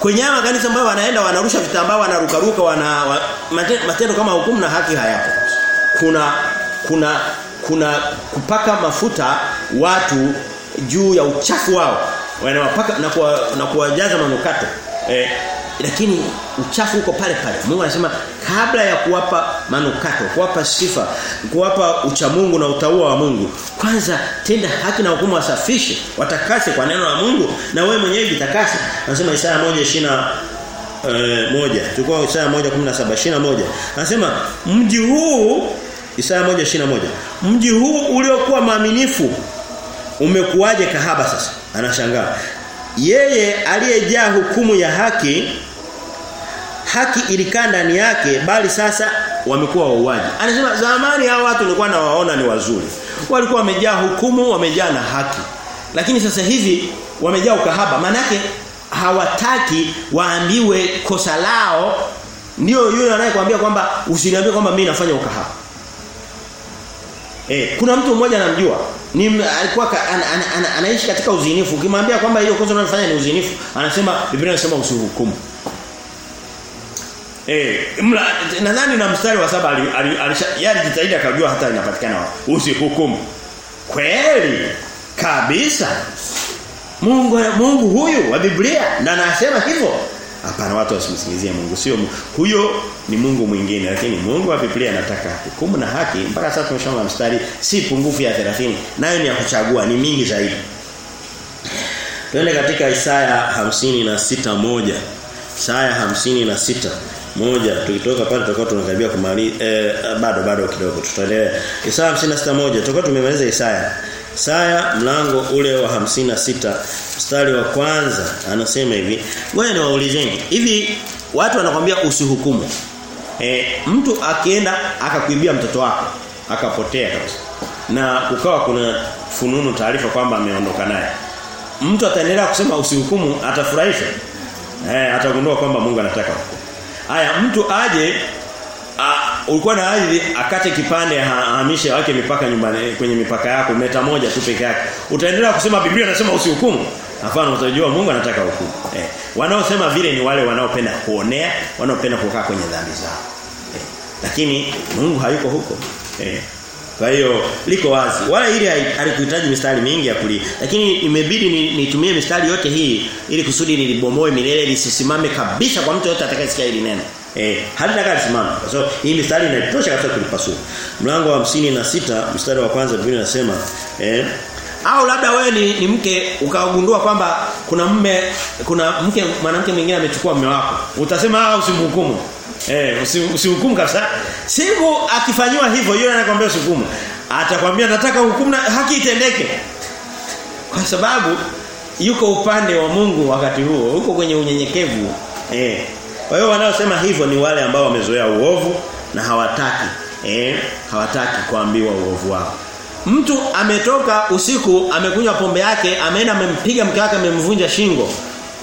Kwenye haya kanisa ambayo wanaenda wanarusha vitambaa wanarukaruka wana wa, matendo kama hukumu na haki hayapo. Kuna kuna kuna kupaka mafuta watu juu ya uchafu wao. Wanawapaka na kuwa, na kuwajaza manukato. Eh, lakini uchafu uko pale pale. Mungu anasema kabla ya kuwapa manukato kuwapa sifa kuwapa uchamungu na utaua wa Mungu kwanza tenda haki na hukumu wasafishe watakase kwa neno la Mungu na wewe mwenyewe jitakase. Anasema Isaya 1:20 eh, moja. Tulikuwa Isaya 1:17 21 anasema mji huu Isaya 1:21 Mji huu uliokuwa maaminifu umekuwaje kahaba sasa? Anashangaa. Yeye aliyejaa hukumu ya haki haki ilikaa ndani yake bali sasa wamekuwa wauaji. Anasema zamani hao watu nilikuwa nawaona ni wazuri. Walikuwa wamejaa hukumu, wamejaa na haki. Lakini sasa hivi wamejaa ukahaba. Maana hawataki waambiwe kosa lao ndio yule anayekwambia kwamba usiniambie kwamba mimi nafanya ukahaba. Eh, kuna mtu mmoja anamjua. Ni alikuwa an, an, an, anaishi katika uzinifu. Ukimwambia kwamba hiyo kosa unalofanya ni uzinifu, anasema Biblia inasema usihukumu. Eh, nadhani na mstari wa saba alijitahidi akajua hata inapatikana. Usihukumu. Kweli kabisa. Mungu Mungu huyu wa Biblia na anasema hivyo. Hapana watu wasimsingizie Mungu sio huyo ni Mungu mwingine lakini Mungu wa Biblia anataka hukumu na haki mpaka sasa tumeshaona mstari si pungufu ya 30 nayo ni ya kuchagua ni mingi zaidi. Twende katika Isaya 56 moja. Isaya 56 moja tukitoka pale tutakuwa tunakaribia kumaliza eh, bado bado kidogo tutaendelea. Isaya 56 moja tutakuwa tumemaliza Isaya. Isaya mlango ule wa 56 mstari wa kwanza anasema hivi. Ngoja niwaulizeni hivi watu wanakwambia usihukumu? E, mtu akienda akakuibia mtoto wako akapotea kabisa na ukawa kuna fununu taarifa kwamba ameondoka naye mtu ataendelea kusema usihukumu atafurahisha eh atagundua kwamba Mungu anataka hukumu haya mtu aje A, ulikuwa na ardhi akate kipande ahamishe wake mipaka nyumbani kwenye mipaka yako meta moja tu peke yake utaendelea kusema Biblia inasema usihukumu hapana utajua Mungu anataka hukumu eh wanaosema vile ni wale wanaopenda kuonea wanaopenda kukaa kwenye dhambi zao eh. lakini Mungu hayuko huko eh kwa hiyo liko wazi. Wala ili alikuhitaji mistari mingi ya kulia. Lakini imebidi nitumie ni mistari yote hii ili kusudi nilibomoe milele lisisimame kabisa kwa mtu yote atakayesikia hili neno. Eh, halitaka lisimame. Kwa sababu hii mistari inatosha kabisa kulipasua. Mlango wa hamsini na sita mstari wa kwanza Biblia inasema eh au labda wewe ni, ni mke ukagundua kwamba kuna mme kuna mke mwanamke mwingine amechukua mume wako. Utasema ah usimhukumu. Eh usihukumu kabisa. Siku akifanywa hivyo yule anakuambia usihukumu. Atakwambia nataka hukumu na haki itendeke. Kwa sababu yuko upande wa Mungu wakati huo, yuko kwenye unyenyekevu. Eh. Kwa hiyo wanaosema hivyo ni wale ambao wamezoea uovu na hawataki eh hawataki kuambiwa uovu wao. Mtu ametoka usiku amekunywa pombe yake, ameenda amempiga mke wake amemvunja shingo.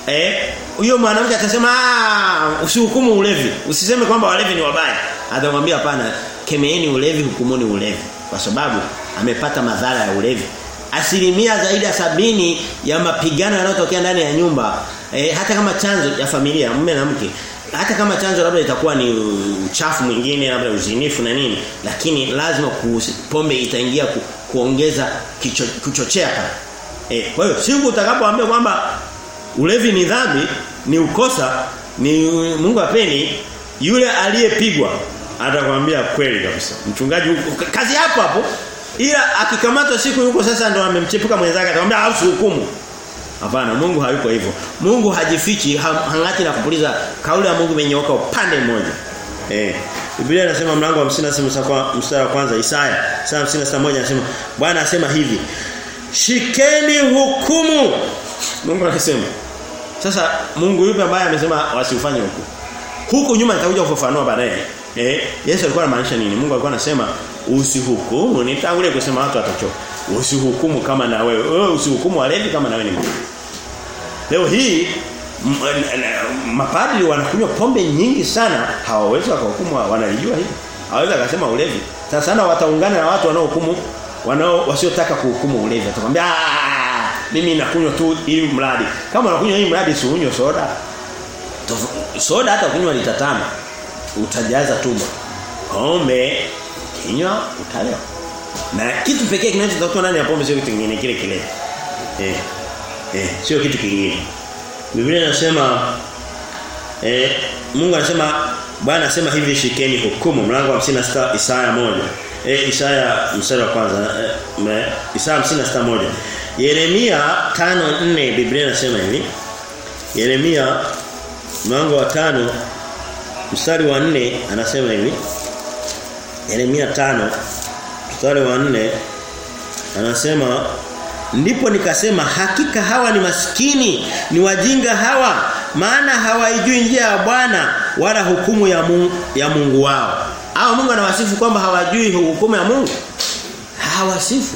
Eh huyo mwanamke atasema ah usihukumu ulevi. Usiseme kwamba walevi ni wabaya. Atamwambia hapana, kemeeni ulevi, hukumuni ulevi. Kwa sababu amepata madhara ya ulevi. Asilimia zaidi ya sabini ya mapigano yanayotokea ndani ya nyumba eh, hata kama chanzo ya familia mume na mke hata kama chanzo labda itakuwa ni uchafu mwingine labda uzinifu na nini lakini lazima pombe itaingia ku, kuongeza kicho, kuchochea pale. Eh kwa hiyo siku utakapoambia kwamba ulevi ni dhambi ni ukosa ni Mungu apeni yule aliyepigwa atakwambia kweli kabisa. Mchungaji kazi hapo hapo ila akikamatwa siku yuko sasa ndo amemchepuka mwenzake atamwambia au hukumu Hapana, Mungu hayuko hivyo. Mungu hajifichi, hangati na kupuliza. Kauli ya Mungu imenyooka upande mmoja. Eh. Biblia inasema mlango wa 57 mstari wa kwanza Isaya, Isaya 51 anasema Bwana anasema hivi. Shikeni hukumu. Mungu anasema. Sasa Mungu yupi ambaye amesema wasifanye huku? Huku nyuma nitakuja kufafanua baadaye. Eh, Yesu alikuwa anamaanisha nini? Mungu alikuwa anasema usihukumu, nitangulie kusema watu watachoka. Usihukumu kama na wewe. Wewe usihukumu walevi kama na wewe ni mtu. Leo hii mapadri wanakunywa pombe nyingi sana hawawezi kuhukumu wanalijua hili. Hawezi akasema ulevi. Sasa sana wataungana na watu wanaohukumu wanao wasiotaka kuhukumu ulevi. Atakwambia mimi nakunywa tu ili mradi. Kama unakunywa ili mradi si unywe soda. Soda hata kunywa lita tano utajaza tumbo. Pombe kinywa utalewa. Na kitu pekee kinachotokea ndani ya pombe sio kitu kingine kile kile. Eh. Eh, sio kitu kingine. Biblia inasema eh Mungu anasema Bwana anasema hivi shikeni hukumu mlango wa 56 Isaya 1. Eh Isaya mstari wa kwanza eh, Isaya 56 moja Yeremia 5:4 Biblia inasema hivi. Yeremia mlango wa 5 mstari wa 4 anasema hivi. Yeremia 5 mstari wa 4 anasema ndipo nikasema hakika hawa ni maskini ni wajinga hawa maana hawaijui njia ya Bwana wala hukumu ya Mungu, ya Mungu wao. Au Mungu anawasifu kwamba hawajui hukumu ya Mungu? Hawasifu.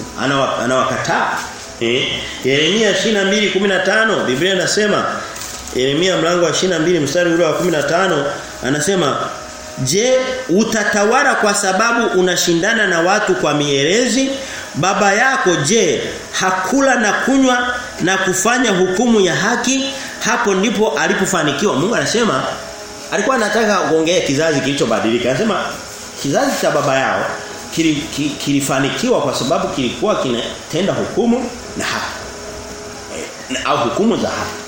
Anawakataa. Eh Yeremia 22:15 Biblia inasema Yeremia mlango wa 22 mstari ule wa 15 anasema Je, utatawala kwa sababu unashindana na watu kwa mierezi? Baba yako je, hakula na kunywa na kufanya hukumu ya haki? Hapo ndipo alipofanikiwa. Mungu anasema alikuwa anataka kuongea kizazi kilichobadilika. Anasema kizazi cha baba yao kilifanikiwa kwa sababu kilikuwa kinatenda hukumu na haki. E, au hukumu za haki.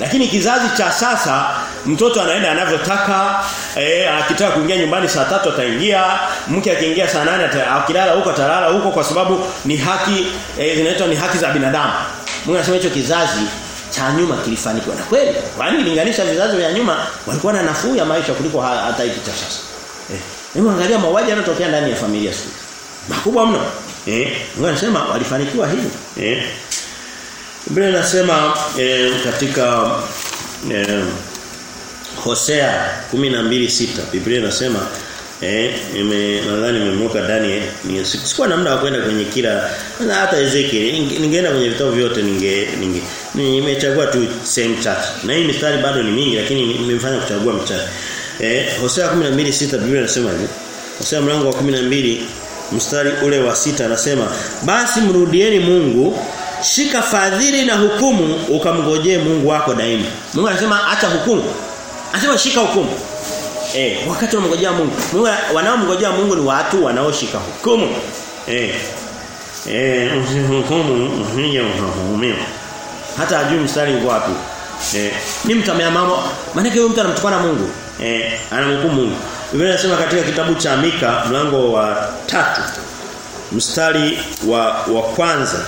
Lakini kizazi cha sasa mtoto anaenda anavyotaka eh akitaka kuingia nyumbani saa tatu ataingia mke akiingia saa nane akilala huko atalala huko kwa sababu ni haki eh, zinaitwa ni haki za binadamu. Mungu anasema hicho kizazi cha nyuma kilifanikiwa na kweli. Kwani linganisha vizazi vya nyuma walikuwa na nafuu ya maisha kuliko hata hiki cha sasa. Eh, hebu angalia mauaji yanayotokea ndani ya familia sisi. Makubwa mno. Eh, Mungu anasema walifanikiwa hivyo. Eh. Biblia inasema eh, katika eh, Hosea 12:6 Biblia inasema eh nime nadhani nimemoka ndani sikuwa na muda wa kwenda kwenye kila na hata Ezekiel ningeenda kwenye vitabu vyote ninge ninge nimechagua tu same chache na hii mistari bado ni mingi lakini nimefanya kuchagua mchache eh Hosea 12:6 Biblia inasema hivi. Hosea mlango wa 12 mstari ule wa sita anasema basi mrudieni Mungu shika fadhili na hukumu ukamgojee Mungu wako daima. Mungu anasema acha hukumu. Anasema shika hukumu. Eh, wakati unamngojea Mungu. Mungu wanaomngojea Mungu ni watu wanaoshika hukumu. Eh. Eh, hukumu usije ukahukumiwa. Hata ajui mstari uko wapi. Eh, ni mtamea mama. Maana huyo mtu anamtukana Mungu. Eh, anamhukumu Mungu. Biblia inasema katika kitabu cha Mika mlango wa tatu mstari wa wa kwanza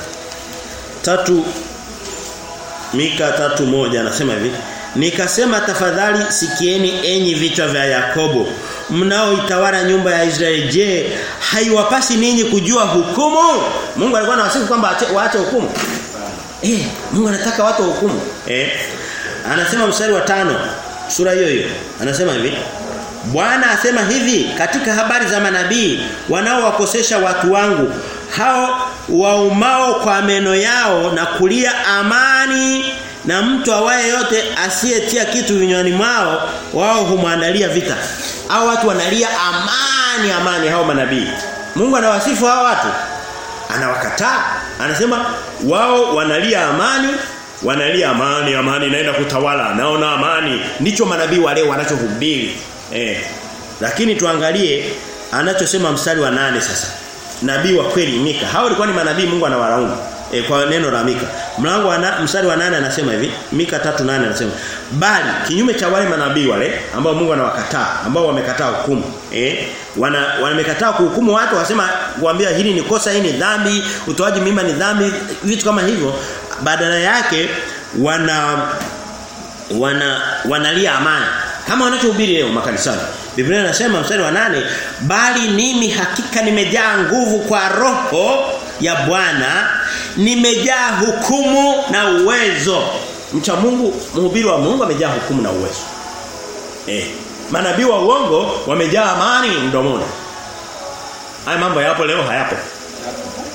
tatu Mika tatu moja anasema hivi. Nikasema tafadhali sikieni enyi vichwa vya Yakobo. Mnaoitawala nyumba ya Israeli je haiwapasi ninyi kujua hukumu? Mungu alikuwa anawasifu kwamba waache hukumu. Eh Mungu anataka watu hukumu. Eh anasema mstari wa tano sura hiyo hiyo. Anasema hivi Bwana asema hivi katika habari za manabii wanaowakosesha watu wangu. Hao waumao kwa meno yao na kulia amani na mtu awaye yote asiyetia kitu vinywani mwao wao humwandalia vita. au watu wanalia amani amani hao manabii. Mungu anawasifu hao watu. Anawakataa. Anasema wao wanalia amani wanalia amani amani inaenda kutawala naona amani ndicho manabii wale wanachohubiri eh lakini tuangalie anachosema mstari wa nane sasa nabii wa kweli Mika hao walikuwa ni manabii Mungu anawalaumu e, kwa neno la Mika. Mlango wa mstari wa nane anasema hivi, Mika 3:8 anasema, "Bali kinyume cha wale manabii wale ambao Mungu anawakataa, ambao wamekataa hukumu, eh, wana wamekataa kuhukumu watu wasema kuambia hili ni kosa, hii ni dhambi, utoaji mimba ni dhambi, vitu kama hivyo, badala yake wana wana wanalia amani kama wanachohubiri leo makanisani. Biblia inasema mstari wa nane bali mimi hakika nimejaa nguvu kwa roho ya Bwana nimejaa hukumu na uwezo. Mcha Mungu, mhubiri wa Mungu amejaa hukumu na uwezo. Eh, manabii wa uongo wamejaa amani mdomoni. Haya mambo yapo leo hayapo.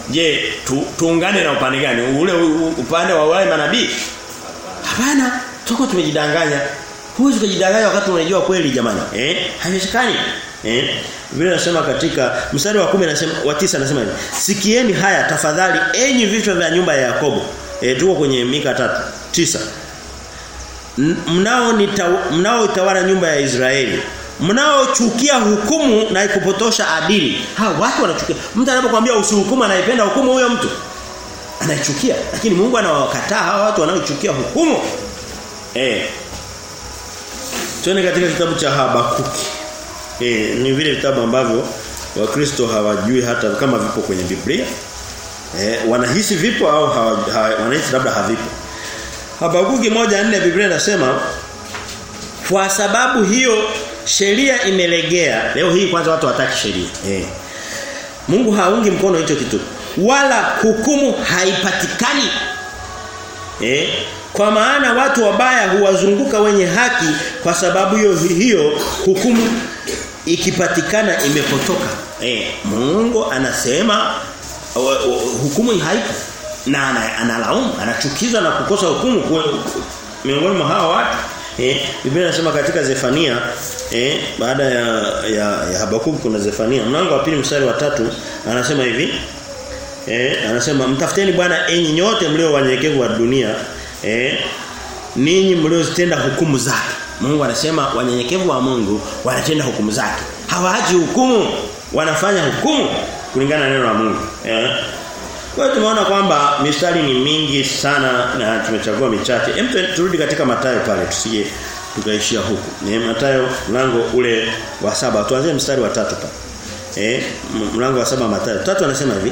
Je, tu, tuungane na upande gani? Ule upande wa wale manabii? Hapana, tuko tumejidanganya. Huwezi kujidanganya wakati unajua kweli jamani. Eh? Haiwezekani. Eh? Biblia inasema katika mstari wa 10 anasema wa 9 anasema hivi. Sikieni haya tafadhali enyi vichwa vya nyumba ya Yakobo. Eh tuko kwenye Mika 3 9. Mnao mnao itawala nyumba ya Israeli. Mnaochukia hukumu na kupotosha adili. Ha watu wanachukia. Mtu anapokuambia usihukumu anaipenda hukumu huyo mtu. Anaichukia. Lakini Mungu anawakataa hawa watu wanaochukia hukumu. Eh. Tuone katika kitabu cha Habakuki. E, ni vile vitabu ambavyo Wakristo hawajui hata kama vipo kwenye Biblia. E, wanahisi vipo au hawa, hawa, wanahisi labda havipo. Habakuki moja nne Biblia inasema kwa sababu hiyo sheria imelegea. Leo hii kwanza watu wataki sheria. E. Mungu haungi mkono hicho kitu. Wala hukumu haipatikani. Eh? Kwa maana watu wabaya huwazunguka wenye haki kwa sababu hiyo hiyo hukumu ikipatikana imepotoka. Eh, Mungu anasema hukumu haipo na analaumu, anachukizwa na kukosa hukumu miongoni mwa hawa watu. Eh, Biblia inasema katika Zefania eh, baada ya ya, ya Habakuku kuna Zefania mlango wa pili mstari wa tatu anasema hivi Eh, anasema mtafuteni Bwana enyi nyote mlio wanyenyekevu wa dunia eh ninyi mliozitenda hukumu zake. Mungu anasema wanyenyekevu wa Mungu wanatenda hukumu zake. Hawaachi hukumu, wanafanya hukumu kulingana na neno la Mungu. Eh. Kwa hiyo tumeona kwamba mistari ni mingi sana na tumechagua michache. Hem turudi katika Mathayo pale tusije tukaishia huku. Ni Mathayo mlango ule wa saba tuanze mstari wa tatu pale. Eh mlango wa saba Mathayo. Tatu anasema hivi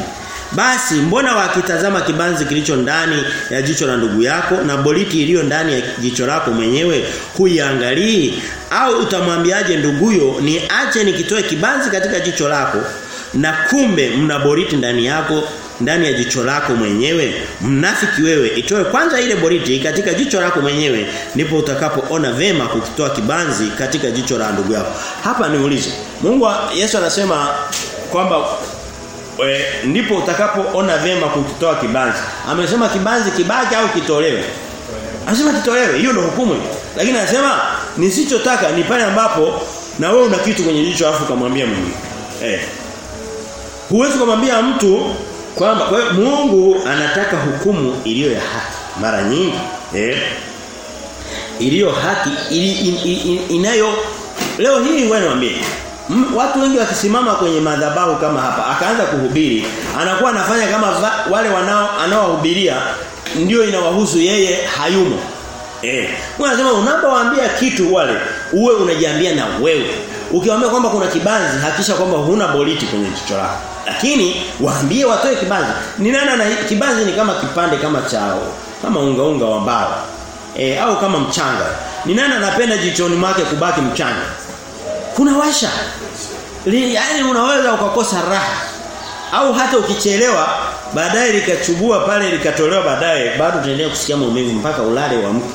basi mbona wakitazama kibanzi kilicho ndani ya jicho la ndugu yako na boliti iliyo ndani ya jicho lako mwenyewe huiangalii? Au utamwambiaje nduguyo ni ache nikitoe kibanzi katika jicho lako na kumbe mna boriti ndani yako ndani ya jicho lako mwenyewe? Mnafiki wewe itoe kwanza ile boriti katika jicho lako mwenyewe ndipo utakapoona vema kukitoa kibanzi katika jicho la ndugu yako. Hapa niulize Mungu Yesu anasema kwamba e, ndipo utakapoona vema kukitoa kibanzi. Amesema kibanzi kibaki au kitolewe. Anasema kitolewe, hiyo ndio hukumu. Lakini anasema nisichotaka ni pale ambapo na wewe una kitu kwenye jicho afu kamwambia Mungu. Eh. Huwezi kumwambia mtu kwamba kwa Mungu anataka hukumu iliyo ya haki mara nyingi. Eh. Iliyo haki ili, in, in, in, inayo leo hii wewe niambie watu wengi wakisimama kwenye madhabahu kama hapa akaanza kuhubiri anakuwa anafanya kama va, wale wanao anaowahubiria ndio inawahusu yeye hayumo Eh, unasema unapowaambia kitu wale uwe unajiambia na wewe. Ukiwaambia kwamba kuna kibanzi hakisha kwamba huna boliti kwenye jicho lako. Lakini waambie watoe kibanzi. Ni nani na kibanzi ni kama kipande kama chao, kama unga unga wa mbao. E, au kama mchanga. Ni nani anapenda jichoni mwake kubaki mchanga? Kuna washa. Yaani unaweza ukakosa raha. Au hata ukichelewa baadaye likachubua pale likatolewa baadaye bado utaendelea kusikia maumivu mpaka ulale wa mke.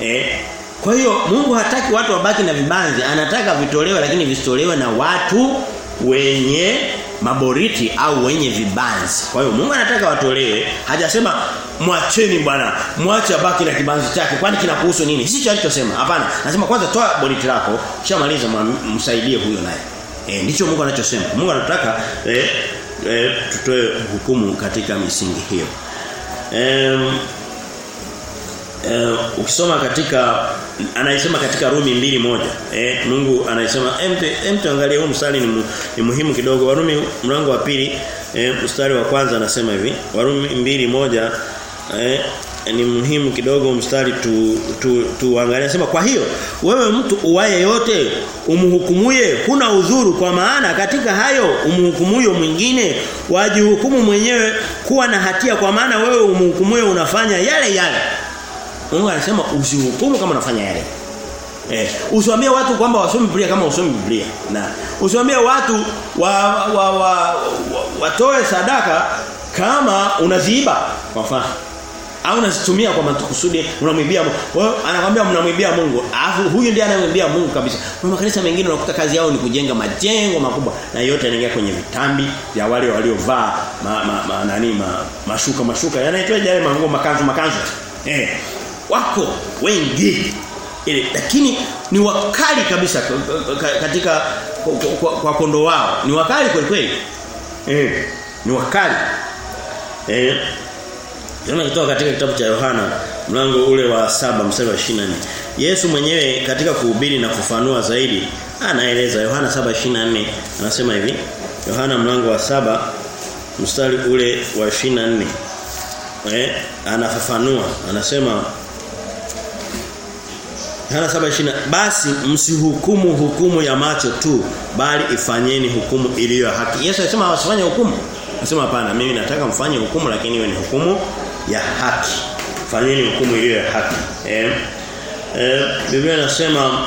Eh? Kwa hiyo Mungu hataki watu wabaki na vibanzi, anataka vitolewe lakini visitolewe na watu wenye maboriti au wenye vibanzi. Kwa hiyo Mungu anataka watolewe, hajasema mwacheni bwana, mwache abaki na kibanzi chake kwani kinakuhusu nini? Sicho alichosema. Hapana, anasema kwanza toa boriti lako, kisha maliza msaidie huyo naye. Eh ndicho Mungu anachosema. Mungu anataka eh, eh tutoe hukumu katika misingi hiyo. Eh eh, ukisoma katika anaisema katika Rumi mbili moja. Eh, Mungu anaisema em tuangalie huu mstari ni, mu, ni muhimu kidogo. Warumi mlango wa pili eh, mstari wa kwanza anasema hivi. Warumi mbili moja eh, ni muhimu kidogo mstari tu tu tuangalie. Anasema kwa hiyo wewe mtu uwaye yote umhukumuye huna udhuru kwa maana katika hayo umhukumuyo mwingine wajihukumu mwenyewe kuwa na hatia kwa maana wewe umhukumuye unafanya yale yale Mungu anasema usihukumu kama unafanya yale. Eh, usiwaambie watu kwamba wasome Biblia kama usome Biblia. Na usiwaambie watu wa, wa, wa, wa, watoe sadaka kama unaziiba kwa mfano. Au unazitumia kwa matukusudi unamwibia Mungu. Anakuambia mnamwibia Mungu. Alafu huyu ndiye anayemwibia Mungu kabisa. Kwa makanisa mengine unakuta kazi yao ni kujenga majengo makubwa na yote yanaingia kwenye vitambi vya wale waliovaa ma, ma, ma, nani ma, mashuka mashuka yanaitwa yale manguo makanzu makanzu. Eh, wako wengi. Ile lakini ni wakali kabisa katika kwa, kwa, kwa kondo wao. Ni wakali kweli kweli? Eh ni wakali. Eh Yohana kutoka katika kitabu cha Yohana mlango ule wa saba mstari wa 24 Yesu mwenyewe katika kuhubiri na kufanua zaidi anaeleza Yohana 7:24 anasema hivi Yohana mlango wa saba mstari ule wa 24 eh anafafanua anasema Yohana 7:20 basi msihukumu hukumu ya macho tu bali ifanyeni hukumu iliyo haki. Yesu alisema wasifanye hukumu. Anasema hapana mimi nataka mfanye hukumu lakini iwe ni hukumu ya haki. Fanyeni hukumu iliyo ya haki. Eh, eh Biblia inasema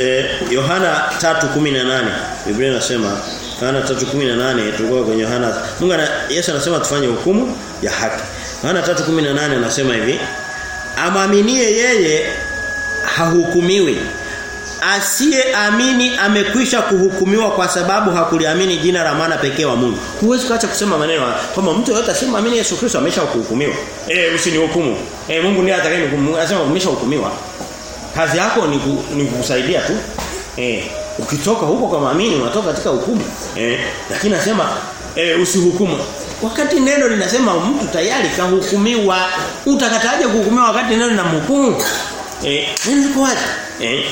eh Yohana 3:18 Biblia inasema Yohana 3:18 tulikuwa kwenye Yohana Mungu Yesu anasema tufanye hukumu ya haki. Yohana 3:18 anasema hivi Amaminie yeye hahukumiwi. Asiyeamini amekwisha kuhukumiwa kwa sababu hakuliamini jina la maana pekee wa Mungu. Huwezi kuacha kusema maneno kama mtu yote asema amini Yesu Kristo amesha kuhukumiwa. Eh usinihukumu. Eh Mungu ndiye atakayehukumu. Anasema umeshahukumiwa. Kazi yako ni, ku, ni kukusaidia tu. Eh ukitoka huko kama amini unatoka katika hukumu. Eh lakini anasema eh usihukumu. Wakati neno linasema mtu tayari kahukumiwa, utakataje kuhukumiwa wakati neno linamhukumu? Eh, neno liko wazi. Eh.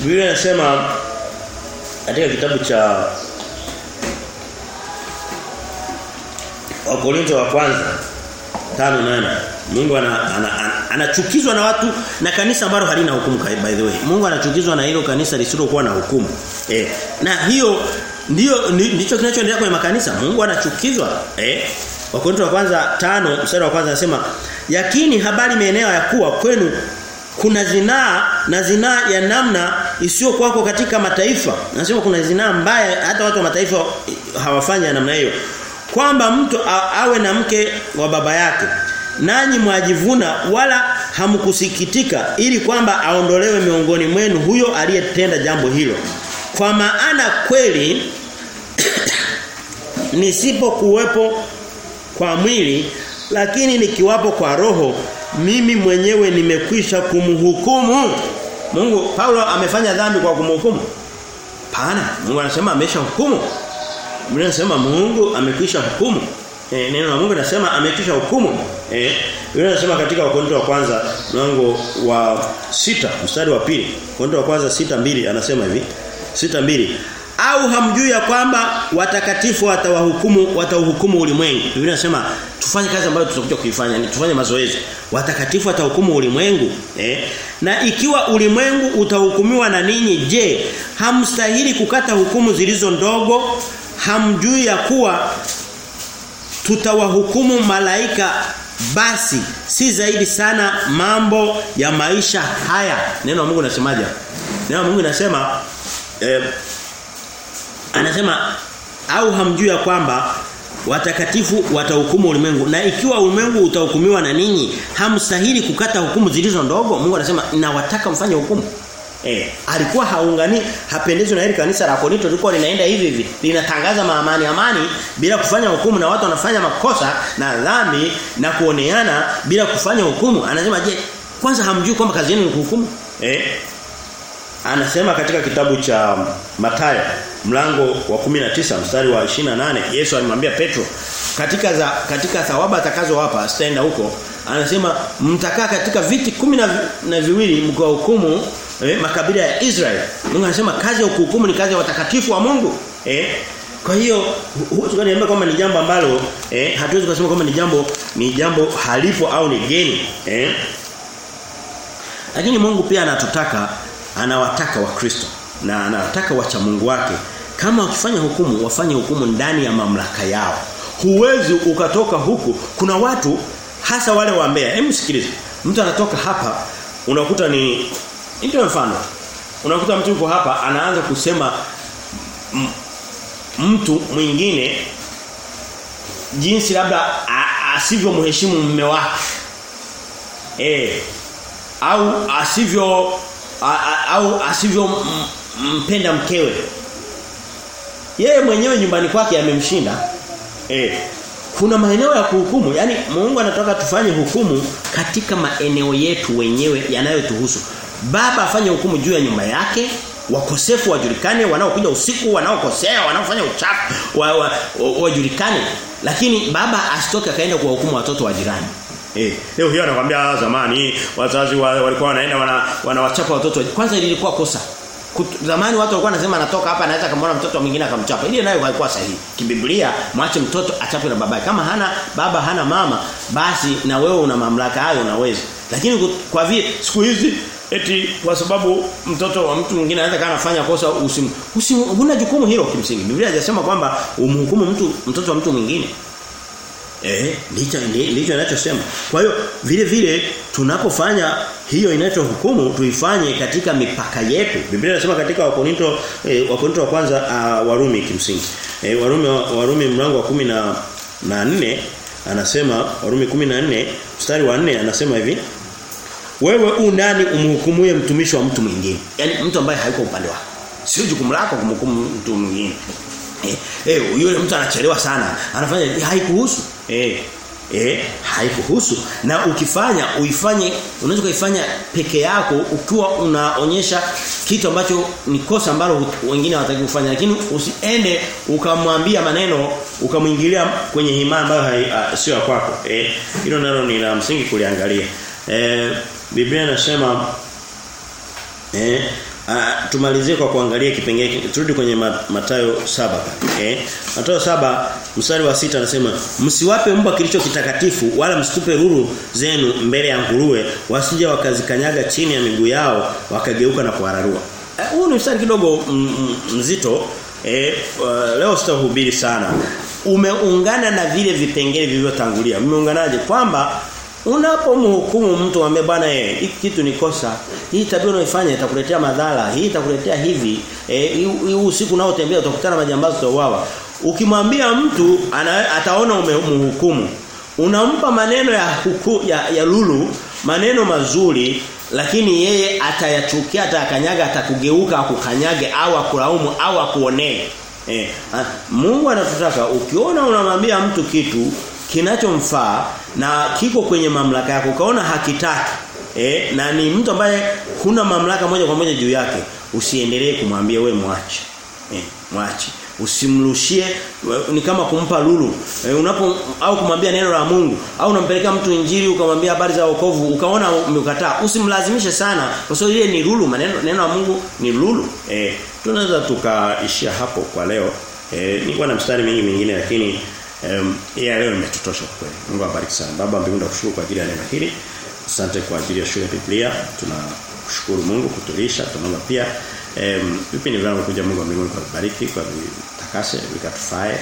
Biblia inasema katika kitabu cha Wakorintho wa kwanza 5:8 Mungu anachukizwa ana, ana, ana na watu na kanisa ambalo halina hukumu by the way. Mungu anachukizwa na hilo kanisa lisilokuwa na hukumu. Eh. Na hiyo ndio ndicho kinachoendelea kwenye makanisa. Mungu anachukizwa. Eh? Wakorintho wa kwanza tano mstari wa kwanza anasema yakini habari imeenea ya kuwa kwenu kuna zinaa na zinaa ya namna isiyo kwako katika mataifa. Anasema kuna zinaa mbaya hata watu wa mataifa hawafanya namna hiyo. Kwamba mtu awe na mke wa baba yake. Nanyi mwajivuna wala hamkusikitika ili kwamba aondolewe miongoni mwenu huyo aliyetenda jambo hilo. Kwa maana kweli *coughs* nisipokuwepo kwa mwili lakini nikiwapo kwa roho mimi mwenyewe nimekwisha kumhukumu. Mungu Paulo amefanya dhambi kwa kumhukumu? Pana. Mungu anasema amesha hukumu Mungu anasema Mungu amekwisha hukumu. E, neno la Mungu linasema amekwisha hukumu. Eh, Biblia inasema katika Wakorintho wa kwanza mlango wa sita mstari wa pili. Wakorintho wa kwanza sita mbili anasema hivi. sita mbili au hamjui ya kwamba watakatifu watawahukumu watauhukumu ulimwengu. Biblia inasema tufanye kazi ambayo tutakuja kuifanya, ni tufanye mazoezi. Watakatifu watahukumu ulimwengu, eh? Na ikiwa ulimwengu utahukumiwa na ninyi, je, hamstahili kukata hukumu zilizo ndogo? Hamjui ya kuwa tutawahukumu malaika basi si zaidi sana mambo ya maisha haya. Neno la Mungu linasemaje? Neno la Mungu linasema eh, anasema au hamjui kwamba watakatifu watahukumu ulimwengu. Na ikiwa ulimwengu utahukumiwa na ninyi hamstahili kukata hukumu zilizo ndogo? Mungu anasema nawataka mfanye hukumu. Eh, alikuwa haungani hapendezwi na hili kanisa la Korinto lilikuwa linaenda hivi hivi. Linatangaza maamani amani bila kufanya hukumu na watu wanafanya makosa na dhambi na kuoneana bila kufanya hukumu. Anasema je kwanza hamjui kwamba kazi yenu ni kuhukumu? Eh anasema katika kitabu cha Mathayo mlango wa 19 mstari wa 28 Yesu alimwambia Petro katika za, katika thawabu atakazowapa sitaenda huko. Anasema mtakaa katika viti kumi na, na viwili mkiwahukumu eh, makabila ya Israeli. Mungu anasema kazi ya kuhukumu ni kazi ya watakatifu wa Mungu. Eh kwa hiyo huwezi kuniambia kwamba ni jambo ambalo eh hatuwezi kusema kwamba ni jambo ni jambo halifu au ni geni eh. Lakini Mungu pia anatutaka anawataka wakristo na anataka wacha Mungu wake. Kama wakifanya hukumu wafanye hukumu ndani ya mamlaka yao. Huwezi ukatoka huku. Kuna watu hasa wale wa Mbeya hebu sikiliza. mtu anatoka hapa unakuta ni ndio mfano. Unakuta mtu yuko hapa anaanza kusema mtu mwingine jinsi labda asivyo mheshimu mume wake. Eh au asivyo au asivyo mpenda mkewe. Yeye mwenyewe nyumbani kwake amemshinda. Eh kuna maeneo ya kuhukumu. Yani Mungu anataka tufanye hukumu katika maeneo yetu wenyewe yanayotuhusu. Baba afanye hukumu juu ya nyumba yake wakosefu wajulikane wanaokuja usiku wanaokosea wanaofanya uchafu wa, wa, wa, wa lakini baba asitoke akaenda kuwahukumu watoto wa jirani. Eh, leo hiyo anakuambia zamani wazazi walikuwa wanaenda wana watoto. Kwanza ilikuwa kosa. Zamani watu walikuwa wanasema anatoka hapa anaweza kumwona mtoto mwingine akamchapa. Ile nayo haikuwa sahihi. Kibiblia mwache mtoto achapwe na baba. Kama hana baba hana mama basi na wewe una mamlaka hayo unaweza. Lakini kwa vile siku hizi eti kwa sababu mtoto wa mtu mwingine anaweza kana fanya kosa usim, usim huna jukumu hilo kimsingi. Biblia inasema kwamba umhukumu mtu mtoto wa mtu mwingine. Eh, ndicho ndicho ninachosema. Kwa hiyo vile vile tunapofanya hiyo inachohukumu tuifanye katika mipaka yetu. Biblia inasema katika Wakorinto eh, Wakorinto wa kwanza uh, Warumi kimsingi. Eh, Warumi Warumi mlango wa kumi na, na anasema Warumi 14 mstari wa 4 anasema hivi wewe u nani umhukumuye mtumishi wa mtu mwingine yani mtu ambaye hayuko upande wako sio jukumu lako kumhukumu mtu mwingine eh, eh yule mtu anachelewa sana anafanya haikuhusu eh eh haikuhusu. Na ukifanya uifanye unaweza kuifanya peke yako ukiwa unaonyesha kitu ambacho ni kosa ambalo wengine hawataki kufanya. Lakini usiende ukamwambia maneno ukamwingilia kwenye himaya ambayo sio ya kwako. Eh hilo nalo ni la msingi kuliangalia. Eh Biblia inasema eh Uh, tumalizie kwa kuangalia kipengele turudi kwenye Matayo saba. Eh Mathayo saba mstari wa sita anasema msiwape mbwa kilicho kitakatifu wala msitupe ruru zenu mbele ya nguruwe wasije wakazikanyaga chini ya miguu yao wakageuka na kuhararua. Huu uh, ni mstari kidogo mzito. Eh uh, leo sitahubiri sana. Umeungana na vile vipengele vilivyotangulia. Umeunganaje? Kwamba Unapomhukumu mtu ambaye bwana eh hiki kitu ni kosa. Hii tabia unaifanya itakuletea madhara, hii itakuletea hivi. Eh huu usiku nao tembea utakutana majambazi utauawa. Ukimwambia mtu ana, ataona umemhukumu. Unampa maneno ya huku, ya, ya lulu, maneno mazuri lakini yeye atayachukia atakanyaga atakugeuka akukanyage au akulaumu au akuonee. Eh, Mungu anatutaka ukiona unamwambia mtu kitu kinachomfaa na kiko kwenye mamlaka yako ukaona hakitaki eh na ni mtu ambaye huna mamlaka moja kwa moja juu yake usiendelee kumwambia we mwache eh mwache Usimrushie ni kama kumpa lulu. E, unapo au kumwambia neno la Mungu au unampeleka mtu injili ukamwambia habari za wokovu ukaona umekataa. Usimlazimishe sana kwa sababu ile ni lulu maneno neno la Mungu ni lulu. Eh tunaweza tukaishia hapo kwa leo. Eh nilikuwa na mstari mingi mingine lakini um, ya leo nimetotosha kweli. Mungu awabariki sana. Baba mbinguni nakushukuru kwa ajili ya neno hili. Asante kwa ajili ya shule Biblia. Tunashukuru Mungu kutulisha. Tunaomba pia em vipindi kuja Mungu wa mbinguni kwa kubariki kwa vitakase vikatufae